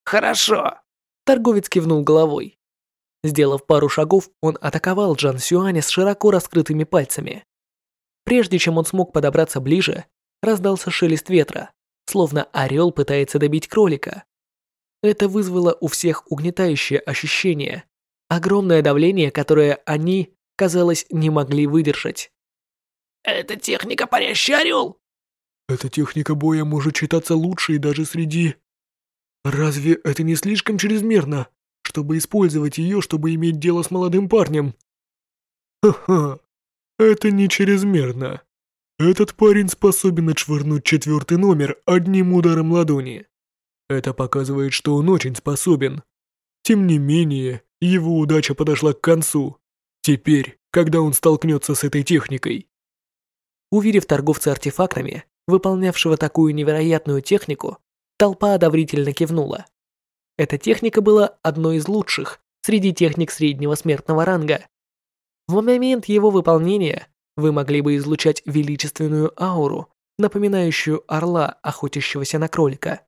Speaker 2: «Хорошо!»
Speaker 1: Торговец кивнул головой. Сделав пару шагов, он атаковал Джан Сюаня с широко раскрытыми пальцами. Прежде чем он смог подобраться ближе, раздался шелест ветра, словно орел пытается добить кролика. Это вызвало у всех угнетающее ощущение, огромное давление, которое они, казалось, не могли выдержать.
Speaker 2: «Это техника парящий орел!»
Speaker 4: «Эта техника боя может считаться лучшей даже среди...» «Разве это не слишком чрезмерно, чтобы использовать ее, чтобы иметь дело с молодым парнем?» «Ха-ха, это не чрезмерно. Этот парень способен отшвырнуть четвертый номер одним ударом ладони. Это показывает, что он очень способен. Тем не менее, его удача подошла к концу. Теперь, когда он столкнется с этой техникой.
Speaker 1: Уверив торговца артефактами, выполнявшего такую невероятную технику, толпа одобрительно кивнула. Эта техника была одной из лучших среди техник среднего смертного ранга. В момент его выполнения вы могли бы излучать величественную ауру, напоминающую орла, охотящегося на кролика.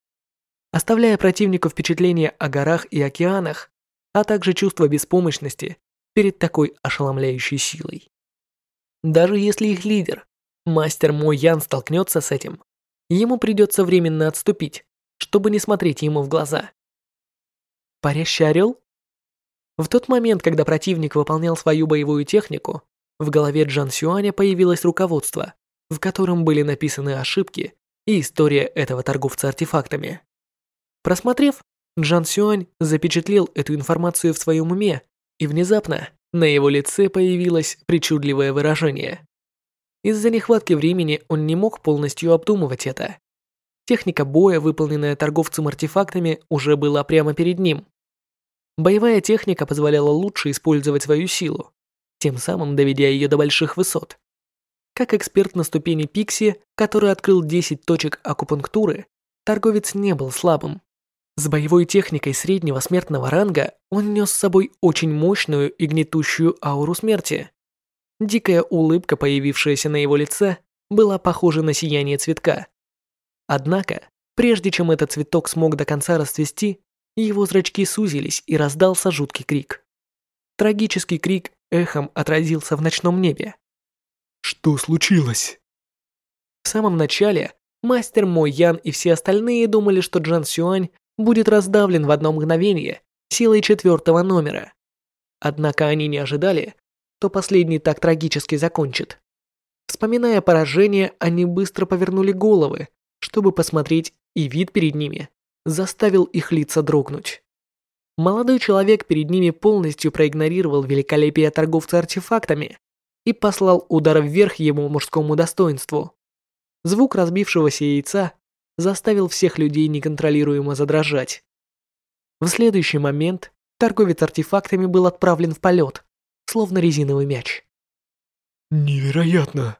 Speaker 1: Оставляя противнику впечатление о горах и океанах, а также чувство беспомощности перед такой ошеломляющей силой. Даже если их лидер, мастер Мой Ян столкнется с этим, ему придется временно отступить, чтобы не смотреть ему в глаза. Парящий орел? В тот момент, когда противник выполнял свою боевую технику, в голове Джан Сюаня появилось руководство, в котором были написаны ошибки и история этого торговца артефактами. Просмотрев, Джан Сюань запечатлел эту информацию в своем уме, и внезапно на его лице появилось причудливое выражение. Из-за нехватки времени он не мог полностью обдумывать это. Техника боя, выполненная торговцем артефактами, уже была прямо перед ним. Боевая техника позволяла лучше использовать свою силу, тем самым доведя ее до больших высот. Как эксперт на ступени Пикси, который открыл 10 точек акупунктуры, торговец не был слабым. С боевой техникой среднего смертного ранга он нес с собой очень мощную и гнетущую ауру смерти. Дикая улыбка, появившаяся на его лице, была похожа на сияние цветка. Однако, прежде чем этот цветок смог до конца расцвести, его зрачки сузились и раздался жуткий крик. Трагический крик эхом отразился в ночном небе.
Speaker 4: «Что случилось?»
Speaker 1: В самом начале Мастер Мо Ян и все остальные думали, что Джан Сюань будет раздавлен в одно мгновение силой четвертого номера. Однако они не ожидали, что последний так трагически закончит. Вспоминая поражение, они быстро повернули головы, чтобы посмотреть, и вид перед ними заставил их лица дрогнуть. Молодой человек перед ними полностью проигнорировал великолепие торговца артефактами и послал удар вверх ему мужскому достоинству. Звук разбившегося яйца заставил всех людей неконтролируемо задрожать. В следующий момент торговец артефактами был отправлен в полет, словно резиновый мяч.
Speaker 4: «Невероятно!»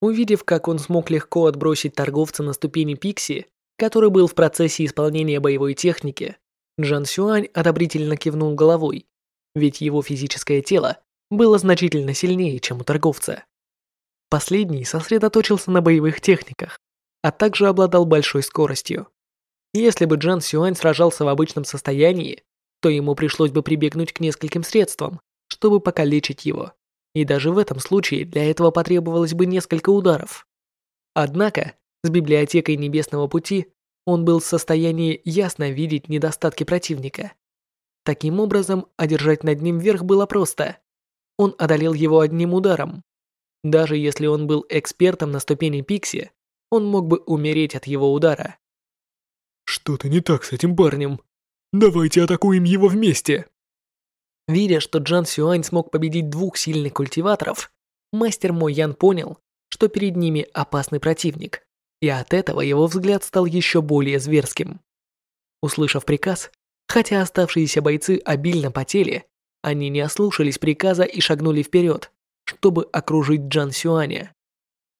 Speaker 1: Увидев, как он смог легко отбросить торговца на ступени Пикси, который был в процессе исполнения боевой техники, Джан Сюань одобрительно кивнул головой, ведь его физическое тело было значительно сильнее, чем у торговца. Последний сосредоточился на боевых техниках, а также обладал большой скоростью. Если бы Джан Сюань сражался в обычном состоянии, то ему пришлось бы прибегнуть к нескольким средствам, чтобы покалечить его. И даже в этом случае для этого потребовалось бы несколько ударов. Однако, с библиотекой Небесного Пути он был в состоянии ясно видеть недостатки противника. Таким образом, одержать над ним верх было просто. Он одолел его одним ударом. Даже если он был экспертом на ступени Пикси, он мог бы умереть от его удара.
Speaker 4: «Что-то не так с этим парнем. Давайте атакуем его вместе!»
Speaker 1: Видя, что Джан Сюань смог победить двух сильных культиваторов, мастер Мо Ян понял, что перед ними опасный противник, и от этого его взгляд стал еще более зверским. Услышав приказ, хотя оставшиеся бойцы обильно потели, они не ослушались приказа и шагнули вперед, чтобы окружить Джан Сюаня.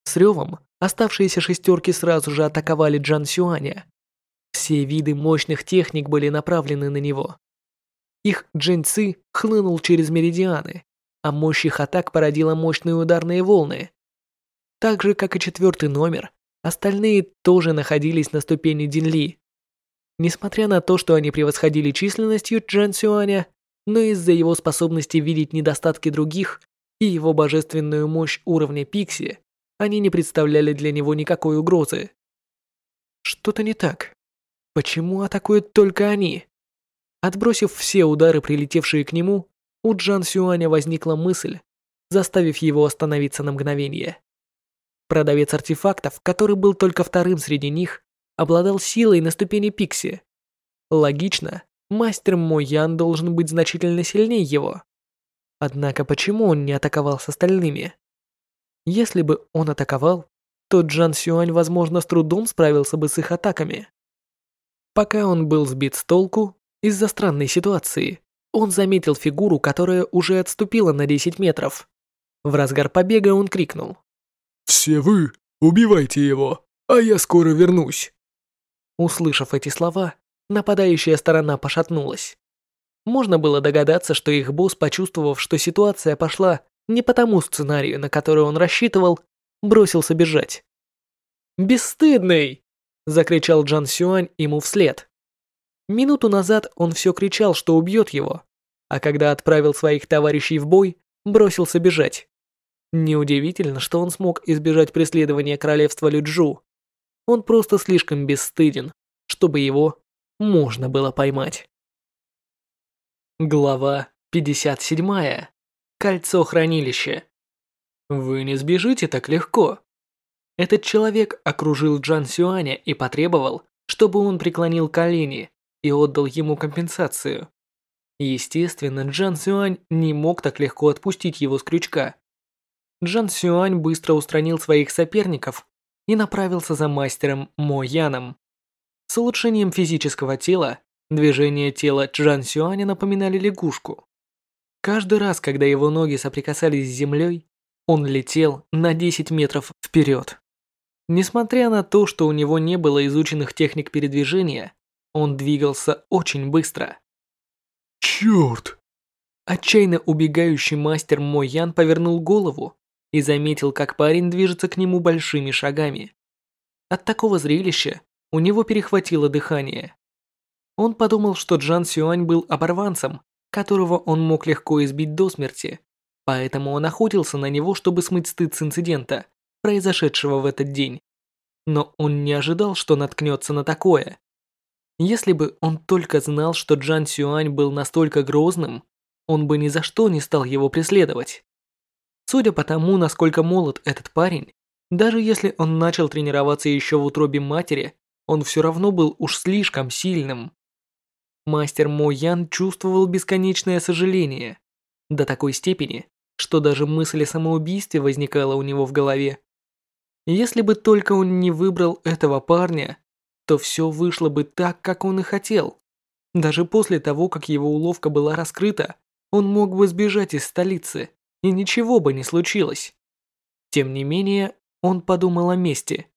Speaker 1: С ревом Оставшиеся шестерки сразу же атаковали Джан Сюаня. Все виды мощных техник были направлены на него. Их джинцы хлынул через меридианы, а мощь их атак породила мощные ударные волны. Так же, как и четвертый номер, остальные тоже находились на ступени Дин Ли. Несмотря на то, что они превосходили численностью Джан Сюаня, но из-за его способности видеть недостатки других и его божественную мощь уровня Пикси, они не представляли для него никакой угрозы. Что-то не так. Почему атакуют только они? Отбросив все удары, прилетевшие к нему, у Джан Сюаня возникла мысль, заставив его остановиться на мгновение. Продавец артефактов, который был только вторым среди них, обладал силой на ступени Пикси. Логично, мастер Мой Ян должен быть значительно сильнее его. Однако почему он не атаковал с остальными? Если бы он атаковал, то Джан Сюань, возможно, с трудом справился бы с их атаками. Пока он был сбит с толку из-за странной ситуации, он заметил фигуру, которая уже отступила на 10 метров. В разгар побега он крикнул.
Speaker 4: «Все вы, убивайте его, а я скоро вернусь!»
Speaker 1: Услышав эти слова, нападающая сторона пошатнулась. Можно было догадаться, что их босс, почувствовав, что ситуация пошла не потому сценарию, на который он рассчитывал, бросился бежать. «Бесстыдный!» – закричал Джан Сюань ему вслед. Минуту назад он все кричал, что убьет его, а когда отправил своих товарищей в бой, бросился бежать. Неудивительно, что он смог избежать преследования королевства Люджу. Он просто слишком бесстыден, чтобы его можно было поймать. Глава 57 кольцо хранилище. Вы не сбежите так легко. Этот человек окружил Джан Сюаня и потребовал, чтобы он преклонил колени и отдал ему компенсацию. Естественно, Джан Сюань не мог так легко отпустить его с крючка. Джан Сюань быстро устранил своих соперников и направился за мастером Мо Яном. С улучшением физического тела, движения тела Джан Сюаня напоминали лягушку. Каждый раз, когда его ноги соприкасались с землей, он летел на 10 метров вперед. Несмотря на то, что у него не было изученных техник передвижения, он двигался очень быстро.
Speaker 4: «Черт!»
Speaker 1: Отчаянно убегающий мастер Мо Ян повернул голову и заметил, как парень движется к нему большими шагами. От такого зрелища у него перехватило дыхание. Он подумал, что Джан Сюань был оборванцем, которого он мог легко избить до смерти, поэтому он охотился на него, чтобы смыть стыд с инцидента, произошедшего в этот день. Но он не ожидал, что наткнется на такое. Если бы он только знал, что Джан Сюань был настолько грозным, он бы ни за что не стал его преследовать. Судя по тому, насколько молод этот парень, даже если он начал тренироваться еще в утробе матери, он все равно был уж слишком сильным. Мастер Моян чувствовал бесконечное сожаление. До такой степени, что даже мысль о самоубийстве возникала у него в голове. Если бы только он не выбрал этого парня, то все вышло бы так, как он и хотел. Даже после того, как его уловка была раскрыта, он мог бы сбежать из столицы, и ничего бы не случилось. Тем не менее, он подумал о мести.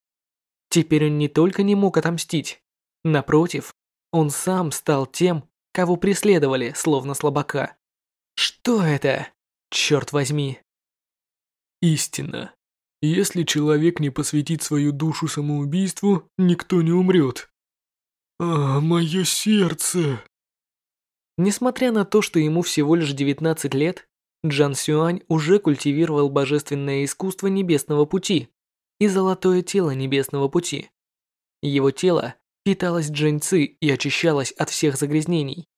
Speaker 1: Теперь он не только не мог отомстить, напротив, он сам стал тем, кого преследовали, словно слабака. Что это? Черт возьми.
Speaker 4: Истина. Если человек не посвятит свою душу самоубийству, никто не умрет. А, мое сердце.
Speaker 1: Несмотря на то, что ему всего лишь 19 лет, Джан Сюань уже культивировал божественное искусство Небесного Пути и Золотое Тело Небесного Пути. Его тело питалась джинцы и очищалась от всех загрязнений.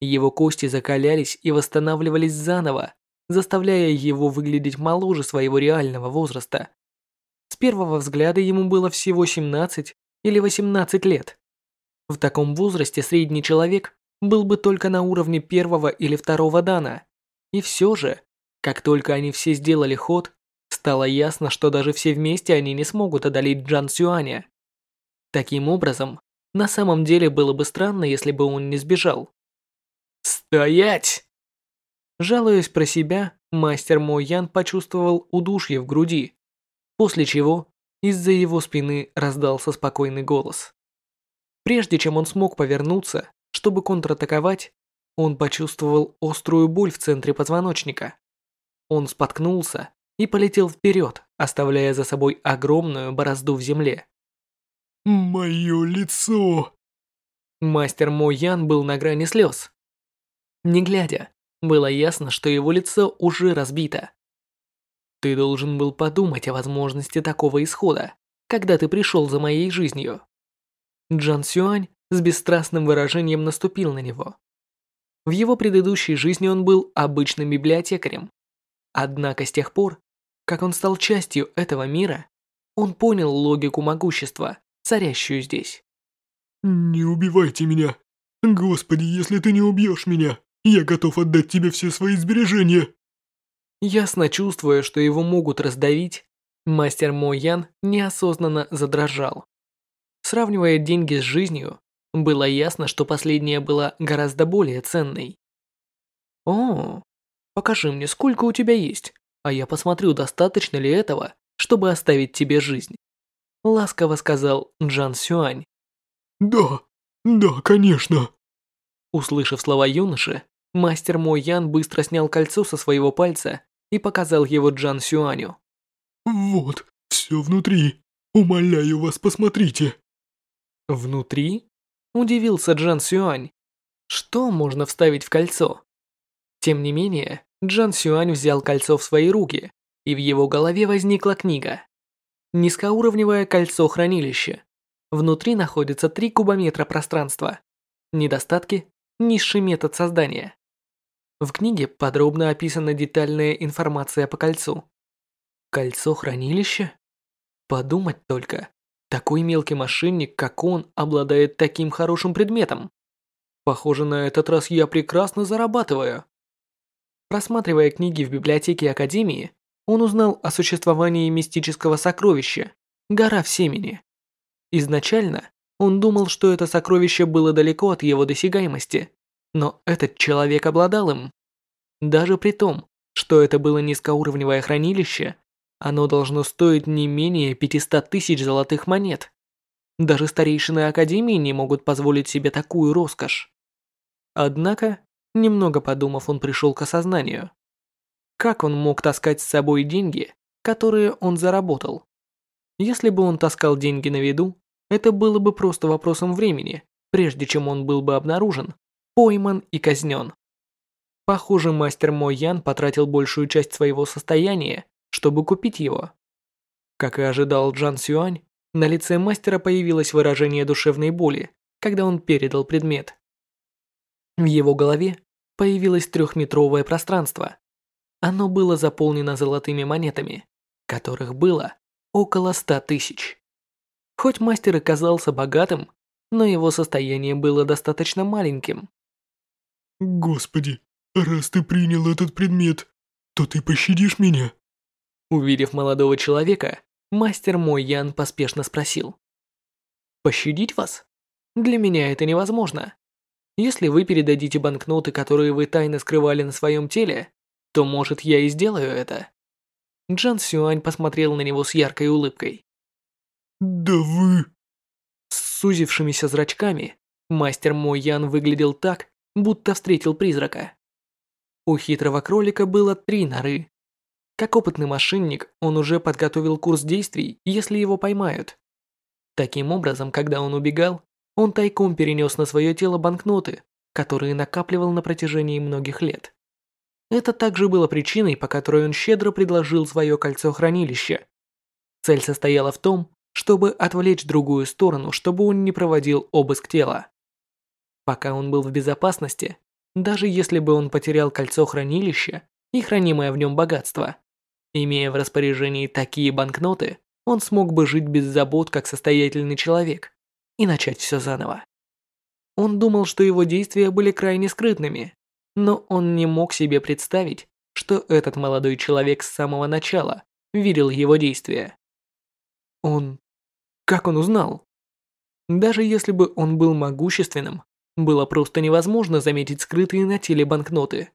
Speaker 1: Его кости закалялись и восстанавливались заново, заставляя его выглядеть моложе своего реального возраста. С первого взгляда ему было всего 17 или 18 лет. В таком возрасте средний человек был бы только на уровне первого или второго дана. И все же, как только они все сделали ход, стало ясно, что даже все вместе они не смогут одолеть Джан Сюаня. Таким образом, на самом деле было бы странно, если бы он не сбежал. «Стоять!» Жалуясь про себя, мастер Мо Ян почувствовал удушье в груди, после чего из-за его спины раздался спокойный голос. Прежде чем он смог повернуться, чтобы контратаковать, он почувствовал острую боль в центре позвоночника. Он споткнулся и полетел вперед, оставляя за собой огромную борозду в земле.
Speaker 4: Мое лицо!»
Speaker 1: Мастер Моян был на грани слез. Не глядя, было ясно, что его лицо уже разбито. Ты должен был подумать о возможности такого исхода, когда ты пришел за моей жизнью. Джан Сюань с бесстрастным выражением наступил на него. В его предыдущей жизни он был обычным библиотекарем. Однако с тех пор, как он стал частью этого мира, он понял логику могущества царящую здесь.
Speaker 4: «Не убивайте меня! Господи, если ты не убьешь меня, я готов отдать тебе все свои сбережения!»
Speaker 1: Ясно чувствуя, что его могут раздавить, мастер Мо Ян неосознанно задрожал. Сравнивая деньги с жизнью, было ясно, что последняя была гораздо более ценной. «О, покажи мне, сколько у тебя есть, а я посмотрю, достаточно ли этого, чтобы оставить тебе жизнь» ласково сказал Джан Сюань.
Speaker 4: «Да, да, конечно».
Speaker 1: Услышав слова юноши, мастер Мо Ян быстро снял кольцо со своего пальца и показал его Джан Сюаню.
Speaker 4: «Вот, все внутри. Умоляю вас, посмотрите».
Speaker 1: «Внутри?» – удивился Джан Сюань. «Что можно вставить в кольцо?» Тем не менее, Джан Сюань взял кольцо в свои руки, и в его голове возникла книга. Низкоуровневое кольцо хранилища. Внутри находится 3 кубометра пространства. Недостатки – низший метод создания. В книге подробно описана детальная информация по кольцу. Кольцо хранилища? Подумать только. Такой мелкий мошенник, как он, обладает таким хорошим предметом. Похоже, на этот раз я прекрасно зарабатываю. Просматривая книги в библиотеке Академии, он узнал о существовании мистического сокровища – гора в семени. Изначально он думал, что это сокровище было далеко от его досягаемости, но этот человек обладал им. Даже при том, что это было низкоуровневое хранилище, оно должно стоить не менее 500 тысяч золотых монет. Даже старейшины Академии не могут позволить себе такую роскошь. Однако, немного подумав, он пришел к осознанию, как он мог таскать с собой деньги, которые он заработал? Если бы он таскал деньги на виду, это было бы просто вопросом времени, прежде чем он был бы обнаружен, пойман и казнен. Похоже, мастер Мо Ян потратил большую часть своего состояния, чтобы купить его. Как и ожидал Джан Сюань, на лице мастера появилось выражение душевной боли, когда он передал предмет. В его голове появилось трехметровое пространство, оно было заполнено золотыми монетами, которых было около ста тысяч. Хоть мастер и казался богатым, но его состояние было достаточно маленьким.
Speaker 4: «Господи, раз ты принял этот предмет, то ты пощадишь меня?»
Speaker 1: Увидев молодого человека, мастер мой Ян поспешно спросил. «Пощадить вас? Для меня это невозможно. Если вы передадите банкноты, которые вы тайно скрывали на своем теле, то, может, я и сделаю это». Джан Сюань посмотрел на него с яркой улыбкой.
Speaker 4: «Да вы...»
Speaker 1: С сузившимися зрачками мастер Мо Ян выглядел так, будто встретил призрака. У хитрого кролика было три норы. Как опытный мошенник, он уже подготовил курс действий, если его поймают. Таким образом, когда он убегал, он тайком перенес на свое тело банкноты, которые накапливал на протяжении многих лет. Это также было причиной, по которой он щедро предложил свое кольцо-хранилище. Цель состояла в том, чтобы отвлечь другую сторону, чтобы он не проводил обыск тела. Пока он был в безопасности, даже если бы он потерял кольцо-хранилище и хранимое в нем богатство, имея в распоряжении такие банкноты, он смог бы жить без забот как состоятельный человек и начать все заново. Он думал, что его действия были крайне скрытными, но он не мог себе представить, что этот молодой человек с самого начала видел его действия. Он... Как он узнал? Даже если бы он был могущественным, было просто невозможно заметить скрытые на теле банкноты.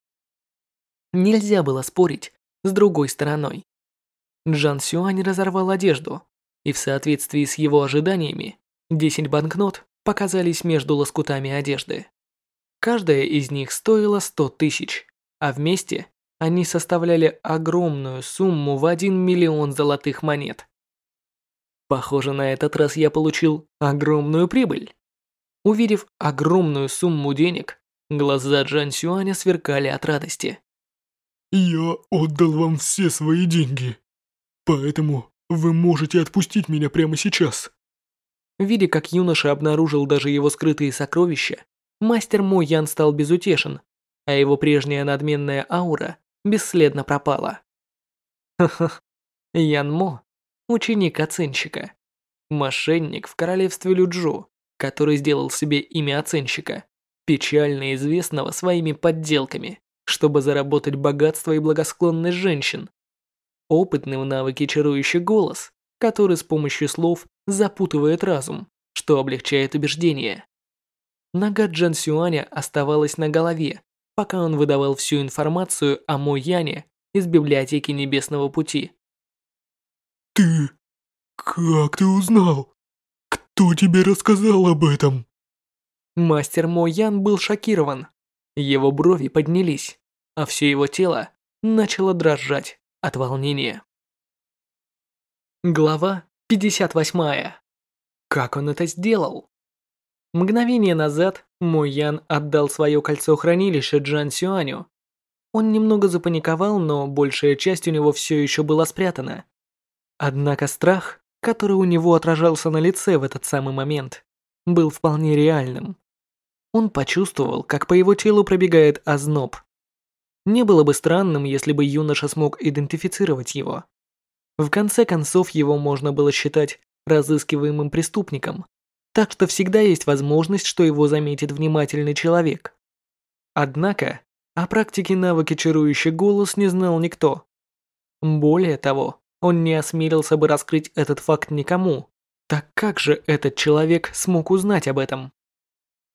Speaker 1: Нельзя было спорить с другой стороной. Джан Сюань разорвал одежду, и в соответствии с его ожиданиями, 10 банкнот показались между лоскутами одежды каждая из них стоила 100 тысяч, а вместе они составляли огромную сумму в 1 миллион золотых монет. Похоже, на этот раз я получил огромную прибыль. Увидев огромную сумму денег, глаза Джан Сюаня сверкали от радости.
Speaker 4: «Я отдал вам все свои деньги, поэтому вы можете отпустить меня прямо сейчас».
Speaker 1: Видя, как юноша обнаружил даже его скрытые сокровища, Мастер мой Ян стал безутешен, а его прежняя надменная аура бесследно пропала. Ха-ха, Ян Мо, ученик оценщика. Мошенник в королевстве Люджу, который сделал себе имя оценщика, печально известного своими подделками, чтобы заработать богатство и благосклонность женщин. Опытный в навыке чарующий голос, который с помощью слов запутывает разум, что облегчает убеждение. Нога Джан Сюаня оставалась на голове, пока он выдавал всю информацию о Мо Яне из библиотеки Небесного Пути.
Speaker 4: «Ты... как ты узнал? Кто тебе рассказал об этом?»
Speaker 1: Мастер Мо Ян был шокирован. Его брови поднялись, а все его тело начало дрожать от волнения. Глава 58. Как он это сделал? Мгновение назад мой Ян отдал свое кольцо-хранилище Джан Сюаню. Он немного запаниковал, но большая часть у него все еще была спрятана. Однако страх, который у него отражался на лице в этот самый момент, был вполне реальным. Он почувствовал, как по его телу пробегает озноб. Не было бы странным, если бы юноша смог идентифицировать его. В конце концов, его можно было считать разыскиваемым преступником, так что всегда есть возможность, что его заметит внимательный человек. Однако, о практике навыки чарующий голос не знал никто. Более того, он не осмелился бы раскрыть этот факт никому. Так как же этот человек смог узнать об этом?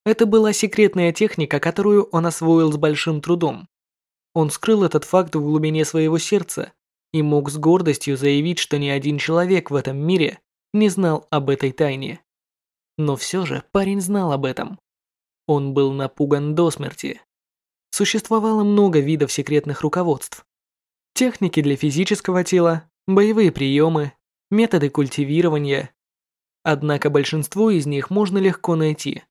Speaker 1: Это была секретная техника, которую он освоил с большим трудом. Он скрыл этот факт в глубине своего сердца и мог с гордостью заявить, что ни один человек в этом мире не знал об этой тайне. Но все же парень знал об этом. Он был напуган до смерти. Существовало много видов секретных руководств. Техники для физического тела, боевые приемы, методы культивирования. Однако большинство из них можно легко найти.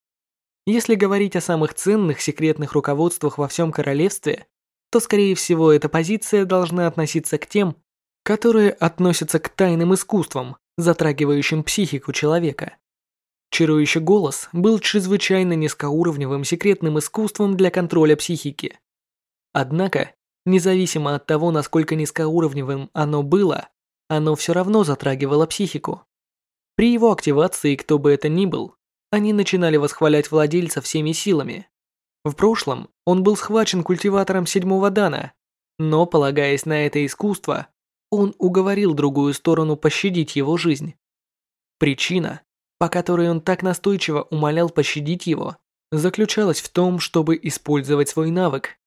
Speaker 1: Если говорить о самых ценных секретных руководствах во всем королевстве, то, скорее всего, эта позиция должна относиться к тем, которые относятся к тайным искусствам, затрагивающим психику человека. Чарующий голос был чрезвычайно низкоуровневым секретным искусством для контроля психики. Однако, независимо от того, насколько низкоуровневым оно было, оно все равно затрагивало психику. При его активации, кто бы это ни был, они начинали восхвалять владельца всеми силами. В прошлом он был схвачен культиватором седьмого дана, но, полагаясь на это искусство, он уговорил другую сторону пощадить его жизнь. Причина по которой он так настойчиво умолял пощадить его, заключалась в том, чтобы использовать свой навык.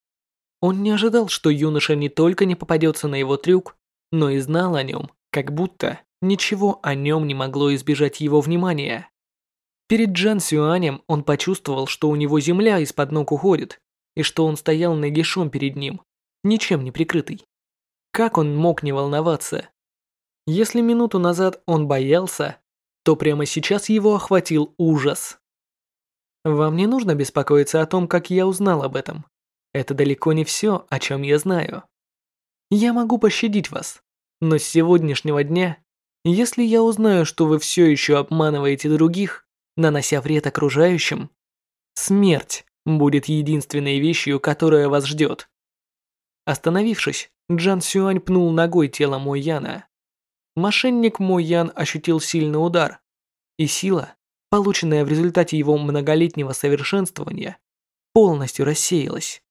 Speaker 1: Он не ожидал, что юноша не только не попадется на его трюк, но и знал о нем, как будто ничего о нем не могло избежать его внимания. Перед Джан Сюанем он почувствовал, что у него земля из-под ног уходит, и что он стоял нагишом перед ним, ничем не прикрытый. Как он мог не волноваться? Если минуту назад он боялся, то прямо сейчас его охватил ужас. Вам не нужно беспокоиться о том, как я узнал об этом. Это далеко не все, о чем я знаю. Я могу пощадить вас, но с сегодняшнего дня, если я узнаю, что вы все еще обманываете других, нанося вред окружающим, смерть будет единственной вещью, которая вас ждет. Остановившись, Джан Сюань пнул ногой тело Мойяна мошенник Муян ощутил сильный удар, и сила, полученная в результате его многолетнего совершенствования, полностью рассеялась.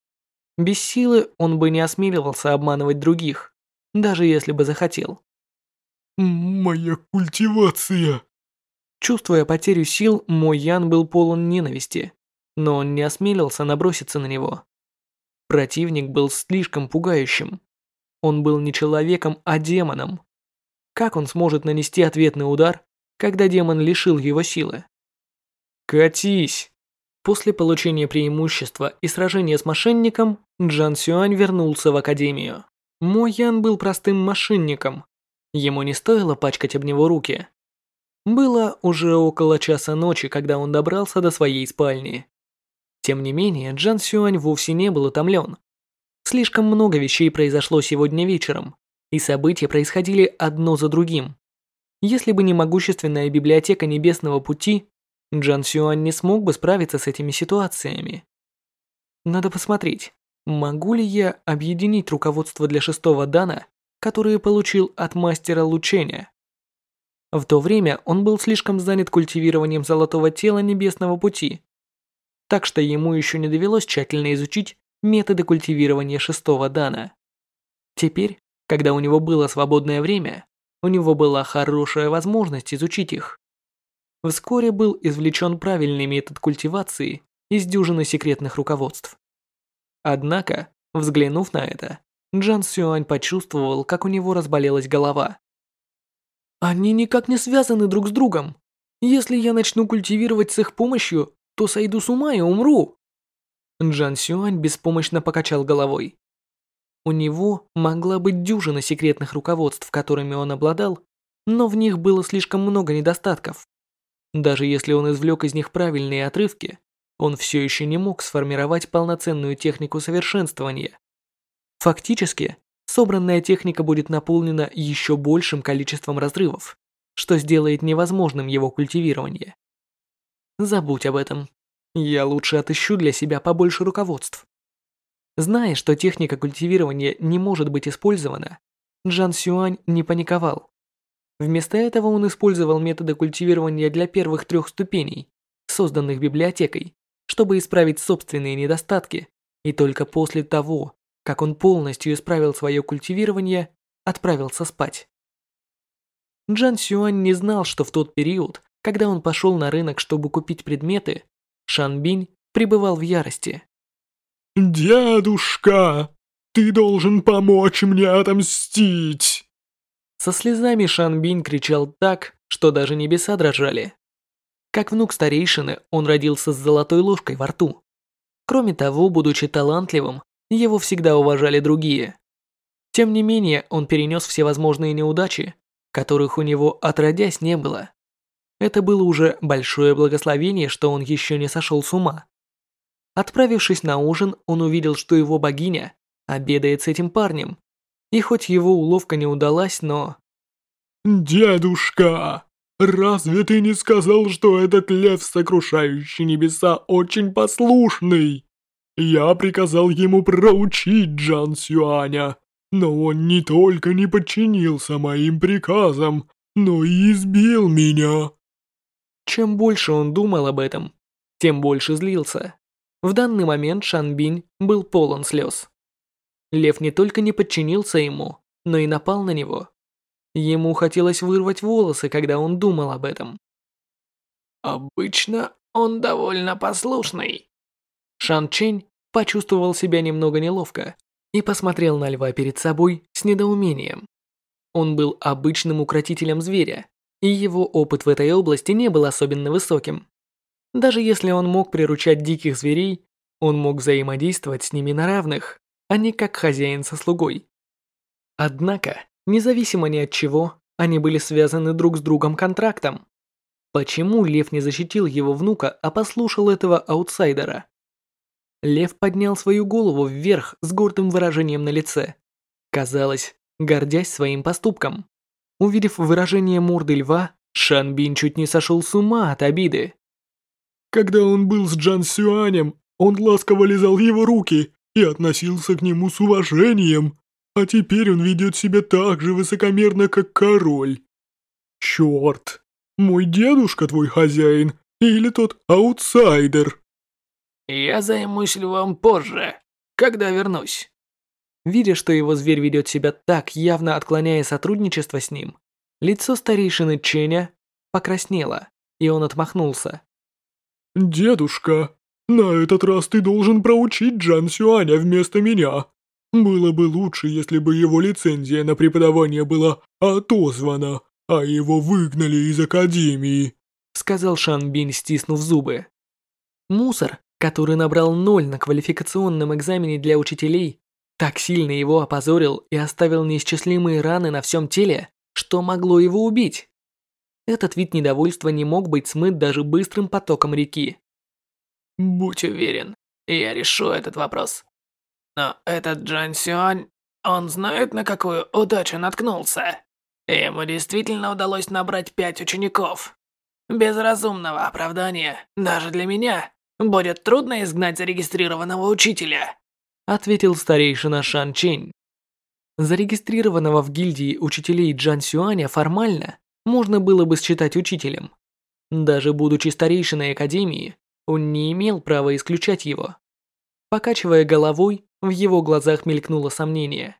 Speaker 1: Без силы он бы не осмеливался обманывать других, даже если бы захотел.
Speaker 4: «Моя культивация!»
Speaker 1: Чувствуя потерю сил, Мо Ян был полон ненависти, но он не осмелился наброситься на него. Противник был слишком пугающим. Он был не человеком, а демоном, как он сможет нанести ответный удар, когда демон лишил его силы? «Катись!» После получения преимущества и сражения с мошенником, Джан Сюань вернулся в академию. Мо Ян был простым мошенником. Ему не стоило пачкать об него руки. Было уже около часа ночи, когда он добрался до своей спальни. Тем не менее, Джан Сюань вовсе не был утомлен. Слишком много вещей произошло сегодня вечером, и события происходили одно за другим. Если бы не могущественная библиотека Небесного Пути, Джан Сюань не смог бы справиться с этими ситуациями. Надо посмотреть, могу ли я объединить руководство для шестого дана, которое получил от мастера лучения. В то время он был слишком занят культивированием золотого тела Небесного Пути, так что ему еще не довелось тщательно изучить методы культивирования шестого дана. Теперь когда у него было свободное время, у него была хорошая возможность изучить их. Вскоре был извлечен правильный метод культивации из дюжины секретных руководств. Однако, взглянув на это, Джан Сюань почувствовал, как у него разболелась голова. «Они никак не связаны друг с другом. Если я начну культивировать с их помощью, то сойду с ума и умру». Джан Сюань беспомощно покачал головой. У него могла быть дюжина секретных руководств, которыми он обладал, но в них было слишком много недостатков. Даже если он извлек из них правильные отрывки, он все еще не мог сформировать полноценную технику совершенствования. Фактически, собранная техника будет наполнена еще большим количеством разрывов, что сделает невозможным его культивирование. Забудь об этом. Я лучше отыщу для себя побольше руководств. Зная, что техника культивирования не может быть использована, Джан Сюань не паниковал. Вместо этого он использовал методы культивирования для первых трех ступеней, созданных библиотекой, чтобы исправить собственные недостатки, и только после того, как он полностью исправил свое культивирование, отправился спать. Джан Сюань не знал, что в тот период, когда он пошел на рынок, чтобы купить предметы, Шан Бинь пребывал в ярости.
Speaker 4: «Дедушка, ты должен помочь мне отомстить!»
Speaker 1: Со слезами Шанбин кричал так, что даже небеса дрожали. Как внук старейшины, он родился с золотой ложкой во рту. Кроме того, будучи талантливым, его всегда уважали другие. Тем не менее, он перенес всевозможные неудачи, которых у него отродясь не было. Это было уже большое благословение, что он еще не сошел с ума. Отправившись на ужин, он увидел, что его богиня обедает с этим парнем. И хоть его уловка не удалась, но...
Speaker 4: «Дедушка, разве ты не сказал, что этот лев, сокрушающий небеса, очень послушный? Я приказал ему проучить Джан Сюаня, но он не только не подчинился моим приказам, но и избил меня».
Speaker 1: Чем больше он думал об этом, тем больше злился. В данный момент Шанбинь был полон слез. Лев не только не подчинился ему, но и напал на него. Ему хотелось вырвать волосы, когда он думал об этом.
Speaker 2: «Обычно он довольно послушный».
Speaker 1: Шан Чень почувствовал себя немного неловко и посмотрел на льва перед собой с недоумением. Он был обычным укротителем зверя, и его опыт в этой области не был особенно высоким. Даже если он мог приручать диких зверей, он мог взаимодействовать с ними на равных, а не как хозяин со слугой. Однако, независимо ни от чего, они были связаны друг с другом контрактом. Почему Лев не защитил его внука, а послушал этого аутсайдера? Лев поднял свою голову вверх с гордым выражением на лице. Казалось, гордясь своим поступком. Увидев выражение морды льва, Шанбин чуть не сошел с ума от обиды.
Speaker 4: Когда он был с Джан Сюанем, он ласково лизал его руки и относился к нему с уважением, а теперь он ведет себя так же высокомерно, как король. Черт, мой дедушка твой хозяин или тот аутсайдер?
Speaker 2: Я займусь вам позже, когда вернусь.
Speaker 1: Видя, что его зверь ведет себя так, явно отклоняя сотрудничество с ним, лицо старейшины Ченя покраснело, и он отмахнулся.
Speaker 4: «Дедушка, на этот раз ты должен проучить Джан Сюаня вместо меня. Было бы лучше, если бы его лицензия на преподавание была отозвана, а его выгнали из академии», —
Speaker 1: сказал Шан Бинь, стиснув зубы. Мусор, который набрал ноль на квалификационном экзамене для учителей, так сильно его опозорил и оставил неисчислимые раны на всем теле, что могло его убить. Этот вид недовольства не мог быть смыт даже быстрым потоком реки.
Speaker 2: «Будь уверен, я решу этот вопрос. Но этот Джан Сюань, он знает, на какую удачу наткнулся. Ему действительно удалось набрать пять учеников. Без разумного оправдания, даже для меня, будет трудно изгнать зарегистрированного учителя»,
Speaker 1: ответил старейшина Шан Чинь. Зарегистрированного в гильдии учителей Джан Сюаня формально можно было бы считать учителем. Даже будучи старейшиной Академии, он не имел права исключать его. Покачивая головой, в его глазах мелькнуло сомнение.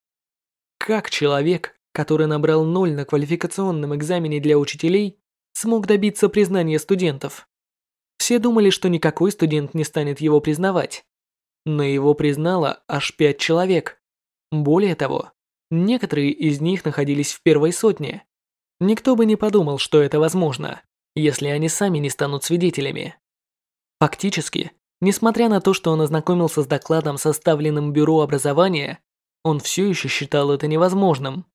Speaker 1: Как человек, который набрал ноль на квалификационном экзамене для учителей, смог добиться признания студентов? Все думали, что никакой студент не станет его признавать. Но его признало аж пять человек. Более того, некоторые из них находились в первой сотне, Никто бы не подумал, что это возможно, если они сами не станут свидетелями. Фактически, несмотря на то, что он ознакомился с докладом, составленным Бюро образования, он все еще считал это невозможным.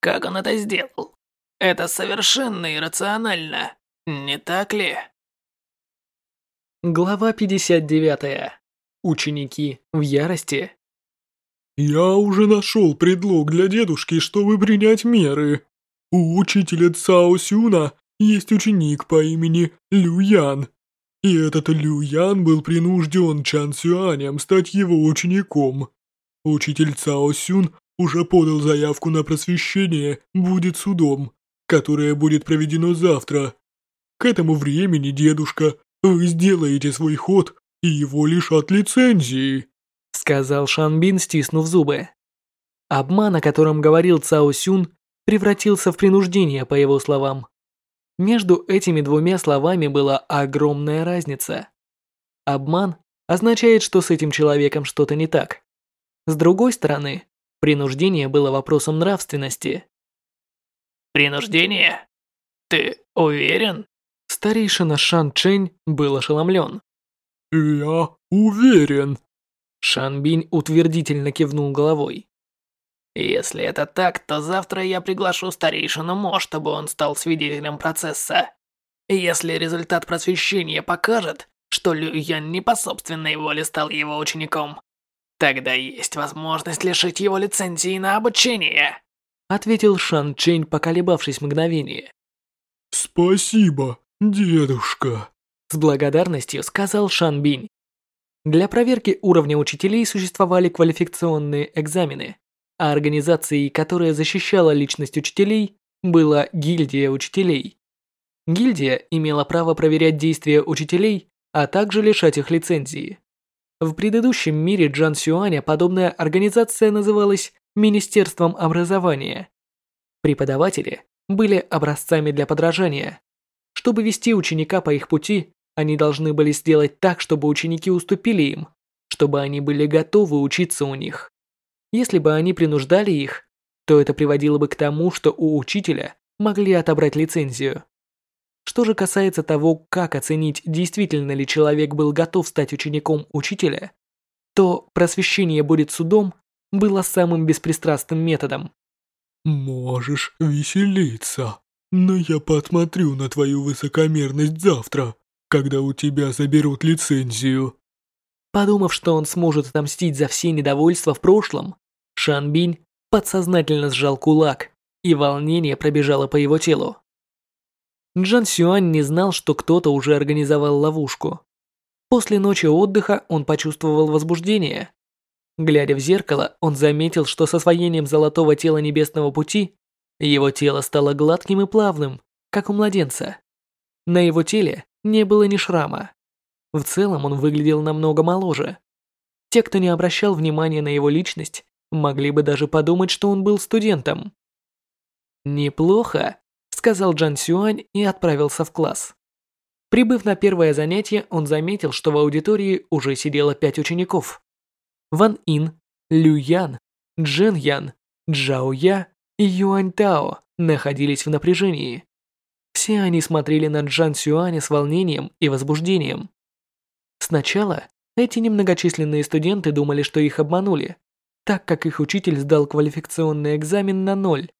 Speaker 2: «Как он это сделал? Это совершенно иррационально, не так ли?»
Speaker 1: Глава 59. Ученики в ярости.
Speaker 4: «Я уже нашел предлог для дедушки, чтобы принять меры», учителя Цао Сюна есть ученик по имени Лю Ян, И этот Лю Ян был принужден Чан Сюанем стать его учеником. Учитель Цао Сюн уже подал заявку на просвещение, будет судом, которое будет проведено завтра. К этому времени, дедушка, вы сделаете свой ход и его лишат лицензии», —
Speaker 1: сказал Шанбин, стиснув зубы. Обман, о котором говорил Цао Сюн, превратился в принуждение по его словам. Между этими двумя словами была огромная разница. Обман означает, что с этим человеком что-то не так. С другой стороны, принуждение было вопросом нравственности.
Speaker 2: «Принуждение? Ты уверен?»
Speaker 1: Старейшина Шан Чэнь был ошеломлен.
Speaker 4: «Я уверен».
Speaker 1: Шан Бинь утвердительно кивнул головой.
Speaker 2: Если это так, то завтра я приглашу старейшину Мо, чтобы он стал свидетелем процесса. Если результат просвещения покажет, что Лю Ян не по собственной воле стал его учеником, тогда есть возможность лишить его лицензии на обучение», —
Speaker 1: ответил Шан Чэнь, поколебавшись мгновение.
Speaker 4: «Спасибо, дедушка», —
Speaker 1: с благодарностью сказал Шан Бинь. Для проверки уровня учителей существовали квалификационные экзамены. А организацией, которая защищала личность учителей, была гильдия учителей. Гильдия имела право проверять действия учителей, а также лишать их лицензии. В предыдущем мире Джан Сюаня подобная организация называлась Министерством образования. Преподаватели были образцами для подражания. Чтобы вести ученика по их пути, они должны были сделать так, чтобы ученики уступили им, чтобы они были готовы учиться у них. Если бы они принуждали их, то это приводило бы к тому, что у учителя могли отобрать лицензию. Что же касается того, как оценить, действительно ли человек был готов стать учеником учителя, то просвещение будет судом было самым беспристрастным методом.
Speaker 4: «Можешь веселиться, но я посмотрю на твою высокомерность завтра, когда у тебя заберут лицензию»,
Speaker 1: Подумав, что он сможет отомстить за все недовольства в прошлом, Шанбинь подсознательно сжал кулак, и волнение пробежало по его телу. Джан Сюань не знал, что кто-то уже организовал ловушку. После ночи отдыха он почувствовал возбуждение. Глядя в зеркало, он заметил, что с освоением золотого тела небесного пути его тело стало гладким и плавным, как у младенца. На его теле не было ни шрама. В целом он выглядел намного моложе. Те, кто не обращал внимания на его личность, могли бы даже подумать, что он был студентом. «Неплохо», — сказал Джан Сюань и отправился в класс. Прибыв на первое занятие, он заметил, что в аудитории уже сидело пять учеников. Ван Ин, Лю Ян, Джен Ян, Джао Я и Юань Тао находились в напряжении. Все они смотрели на Джан Сюаня с волнением и возбуждением. Сначала эти немногочисленные студенты думали, что их обманули, так как их учитель сдал квалификационный экзамен на ноль.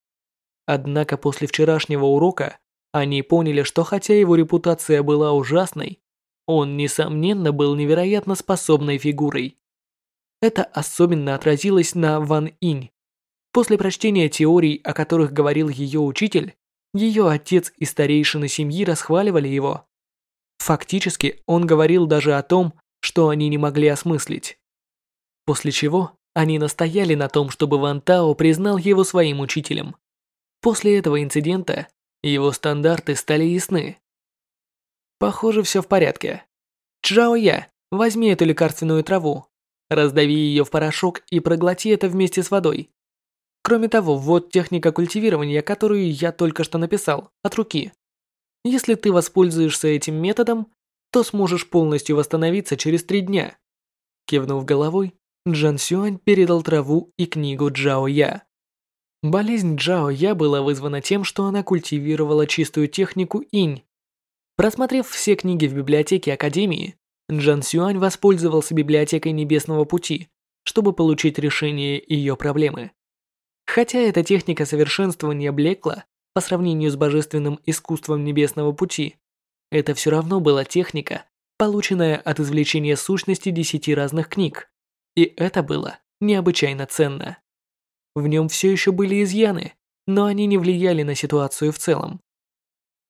Speaker 1: Однако после вчерашнего урока они поняли, что хотя его репутация была ужасной, он, несомненно, был невероятно способной фигурой. Это особенно отразилось на Ван Инь. После прочтения теорий, о которых говорил ее учитель, ее отец и старейшины семьи расхваливали его, Фактически он говорил даже о том, что они не могли осмыслить. После чего они настояли на том, чтобы Ван Тао признал его своим учителем. После этого инцидента его стандарты стали ясны. Похоже, все в порядке. Чжао Я, возьми эту лекарственную траву, раздави ее в порошок и проглоти это вместе с водой. Кроме того, вот техника культивирования, которую я только что написал, от руки. Если ты воспользуешься этим методом, то сможешь полностью восстановиться через три дня». Кивнув головой, Джан Сюань передал траву и книгу Джао Я. Болезнь Джао Я была вызвана тем, что она культивировала чистую технику инь. Просмотрев все книги в библиотеке Академии, Джан Сюань воспользовался библиотекой Небесного Пути, чтобы получить решение ее проблемы. Хотя эта техника совершенствования блекла, по сравнению с божественным искусством небесного пути. Это все равно была техника, полученная от извлечения сущности десяти разных книг. И это было необычайно ценно. В нем все еще были изъяны, но они не влияли на ситуацию в целом.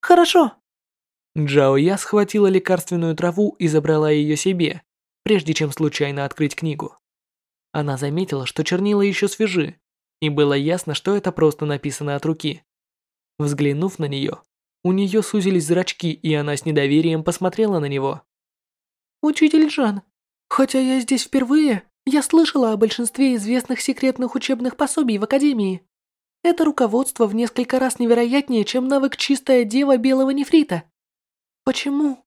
Speaker 3: «Хорошо!»
Speaker 1: Джао Я схватила лекарственную траву и забрала ее себе, прежде чем случайно открыть книгу. Она заметила, что чернила еще свежи, и было ясно, что это просто написано от руки. Взглянув на нее, у нее сузились зрачки, и она с недоверием посмотрела на него.
Speaker 3: «Учитель Джан, хотя я здесь впервые, я слышала о большинстве известных секретных учебных пособий в Академии. Это руководство в несколько раз невероятнее, чем навык «Чистая дева белого нефрита». Почему?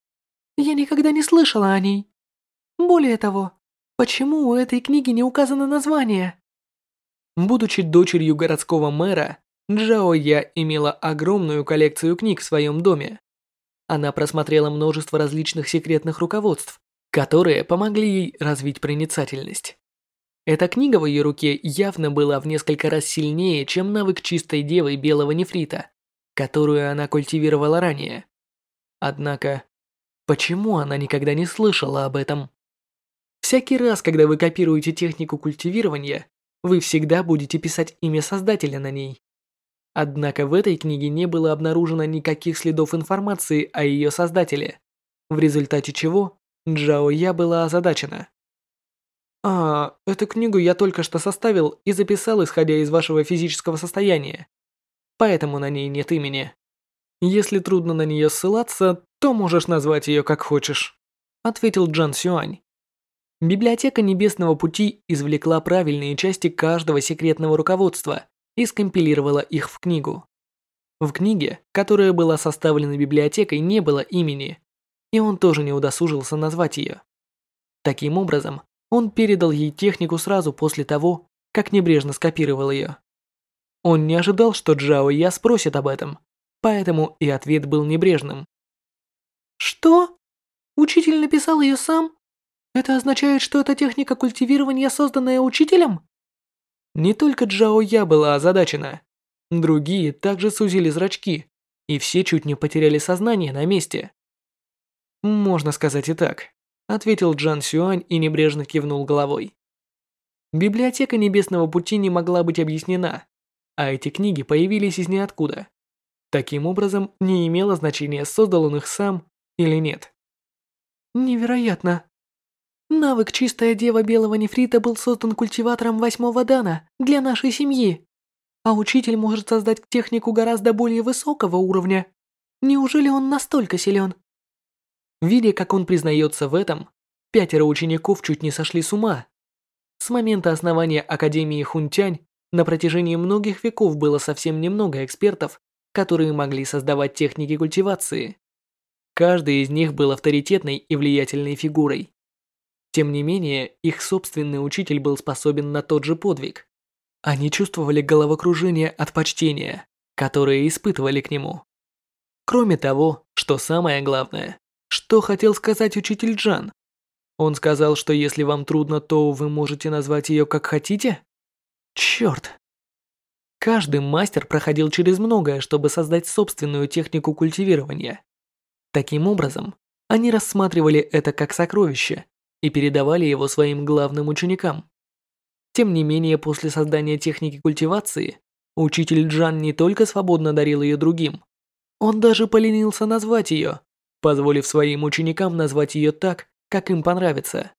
Speaker 3: Я никогда не слышала о ней. Более того, почему у этой книги не указано название?
Speaker 1: Будучи дочерью городского мэра, Джао Я имела огромную коллекцию книг в своем доме. Она просмотрела множество различных секретных руководств, которые помогли ей развить проницательность. Эта книга в ее руке явно была в несколько раз сильнее, чем навык чистой девы белого нефрита, которую она культивировала ранее. Однако, почему она никогда не слышала об этом? Всякий раз, когда вы копируете технику культивирования, вы всегда будете писать имя создателя на ней. Однако в этой книге не было обнаружено никаких следов информации о ее создателе, в результате чего Джао Я была озадачена. «А, эту книгу я только что составил и записал, исходя из вашего физического состояния. Поэтому на ней нет имени. Если трудно на нее ссылаться, то можешь назвать ее как хочешь», ответил Джан Сюань. Библиотека Небесного Пути извлекла правильные части каждого секретного руководства и скомпилировала их в книгу. В книге, которая была составлена библиотекой, не было имени, и он тоже не удосужился назвать ее. Таким образом, он передал ей технику сразу после того, как небрежно скопировал ее. Он не ожидал, что Джао Я спросит об этом, поэтому и ответ был небрежным.
Speaker 3: «Что? Учитель написал ее сам? Это означает, что эта техника культивирования, созданная учителем?»
Speaker 1: Не только Джао Я была озадачена. Другие также сузили зрачки, и все чуть не потеряли сознание на месте. «Можно сказать и так», — ответил Джан Сюань и небрежно кивнул головой. Библиотека Небесного Пути не могла быть объяснена, а эти книги появились из ниоткуда. Таким образом, не имело значения, создал он их сам или нет.
Speaker 3: «Невероятно!» Навык «Чистая дева белого нефрита» был создан культиватором восьмого дана для нашей семьи. А учитель может создать технику гораздо более высокого уровня. Неужели он настолько силен?
Speaker 1: Видя, как он признается в этом, пятеро учеников чуть не сошли с ума. С момента основания Академии Хунтянь на протяжении многих веков было совсем немного экспертов, которые могли создавать техники культивации. Каждый из них был авторитетной и влиятельной фигурой. Тем не менее, их собственный учитель был способен на тот же подвиг. Они чувствовали головокружение от почтения, которое испытывали к нему. Кроме того, что самое главное, что хотел сказать учитель Джан? Он сказал, что если вам трудно, то вы можете назвать ее как хотите? Черт! Каждый мастер проходил через многое, чтобы создать собственную технику культивирования. Таким образом, они рассматривали это как сокровище – и передавали его своим главным ученикам. Тем не менее, после создания техники культивации, учитель Джан не только свободно дарил ее другим, он даже поленился назвать ее, позволив своим ученикам назвать ее так, как им понравится.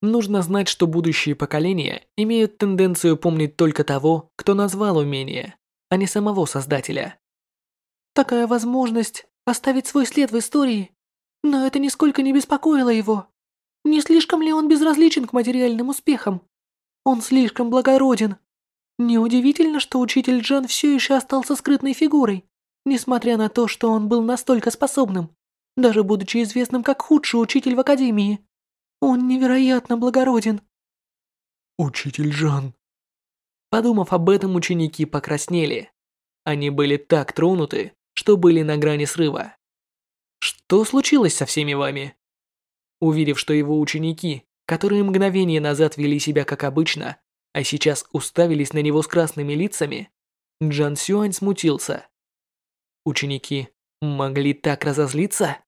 Speaker 1: Нужно знать, что будущие поколения имеют тенденцию помнить только того, кто назвал умение, а не самого создателя.
Speaker 3: Такая возможность оставить свой след в истории, но это нисколько не беспокоило его. Не слишком ли он безразличен к материальным успехам? Он слишком благороден. Неудивительно, что учитель Джан все еще остался скрытной фигурой, несмотря на то, что он был настолько способным, даже будучи известным как худший учитель в Академии. Он невероятно благороден.
Speaker 4: Учитель Джан.
Speaker 1: Подумав об этом, ученики покраснели. Они были так тронуты, что были на грани срыва. Что случилось со всеми вами? уверив, что его ученики, которые мгновение назад вели себя как обычно, а сейчас уставились на него с красными лицами, Джан Сюань смутился. Ученики могли так разозлиться?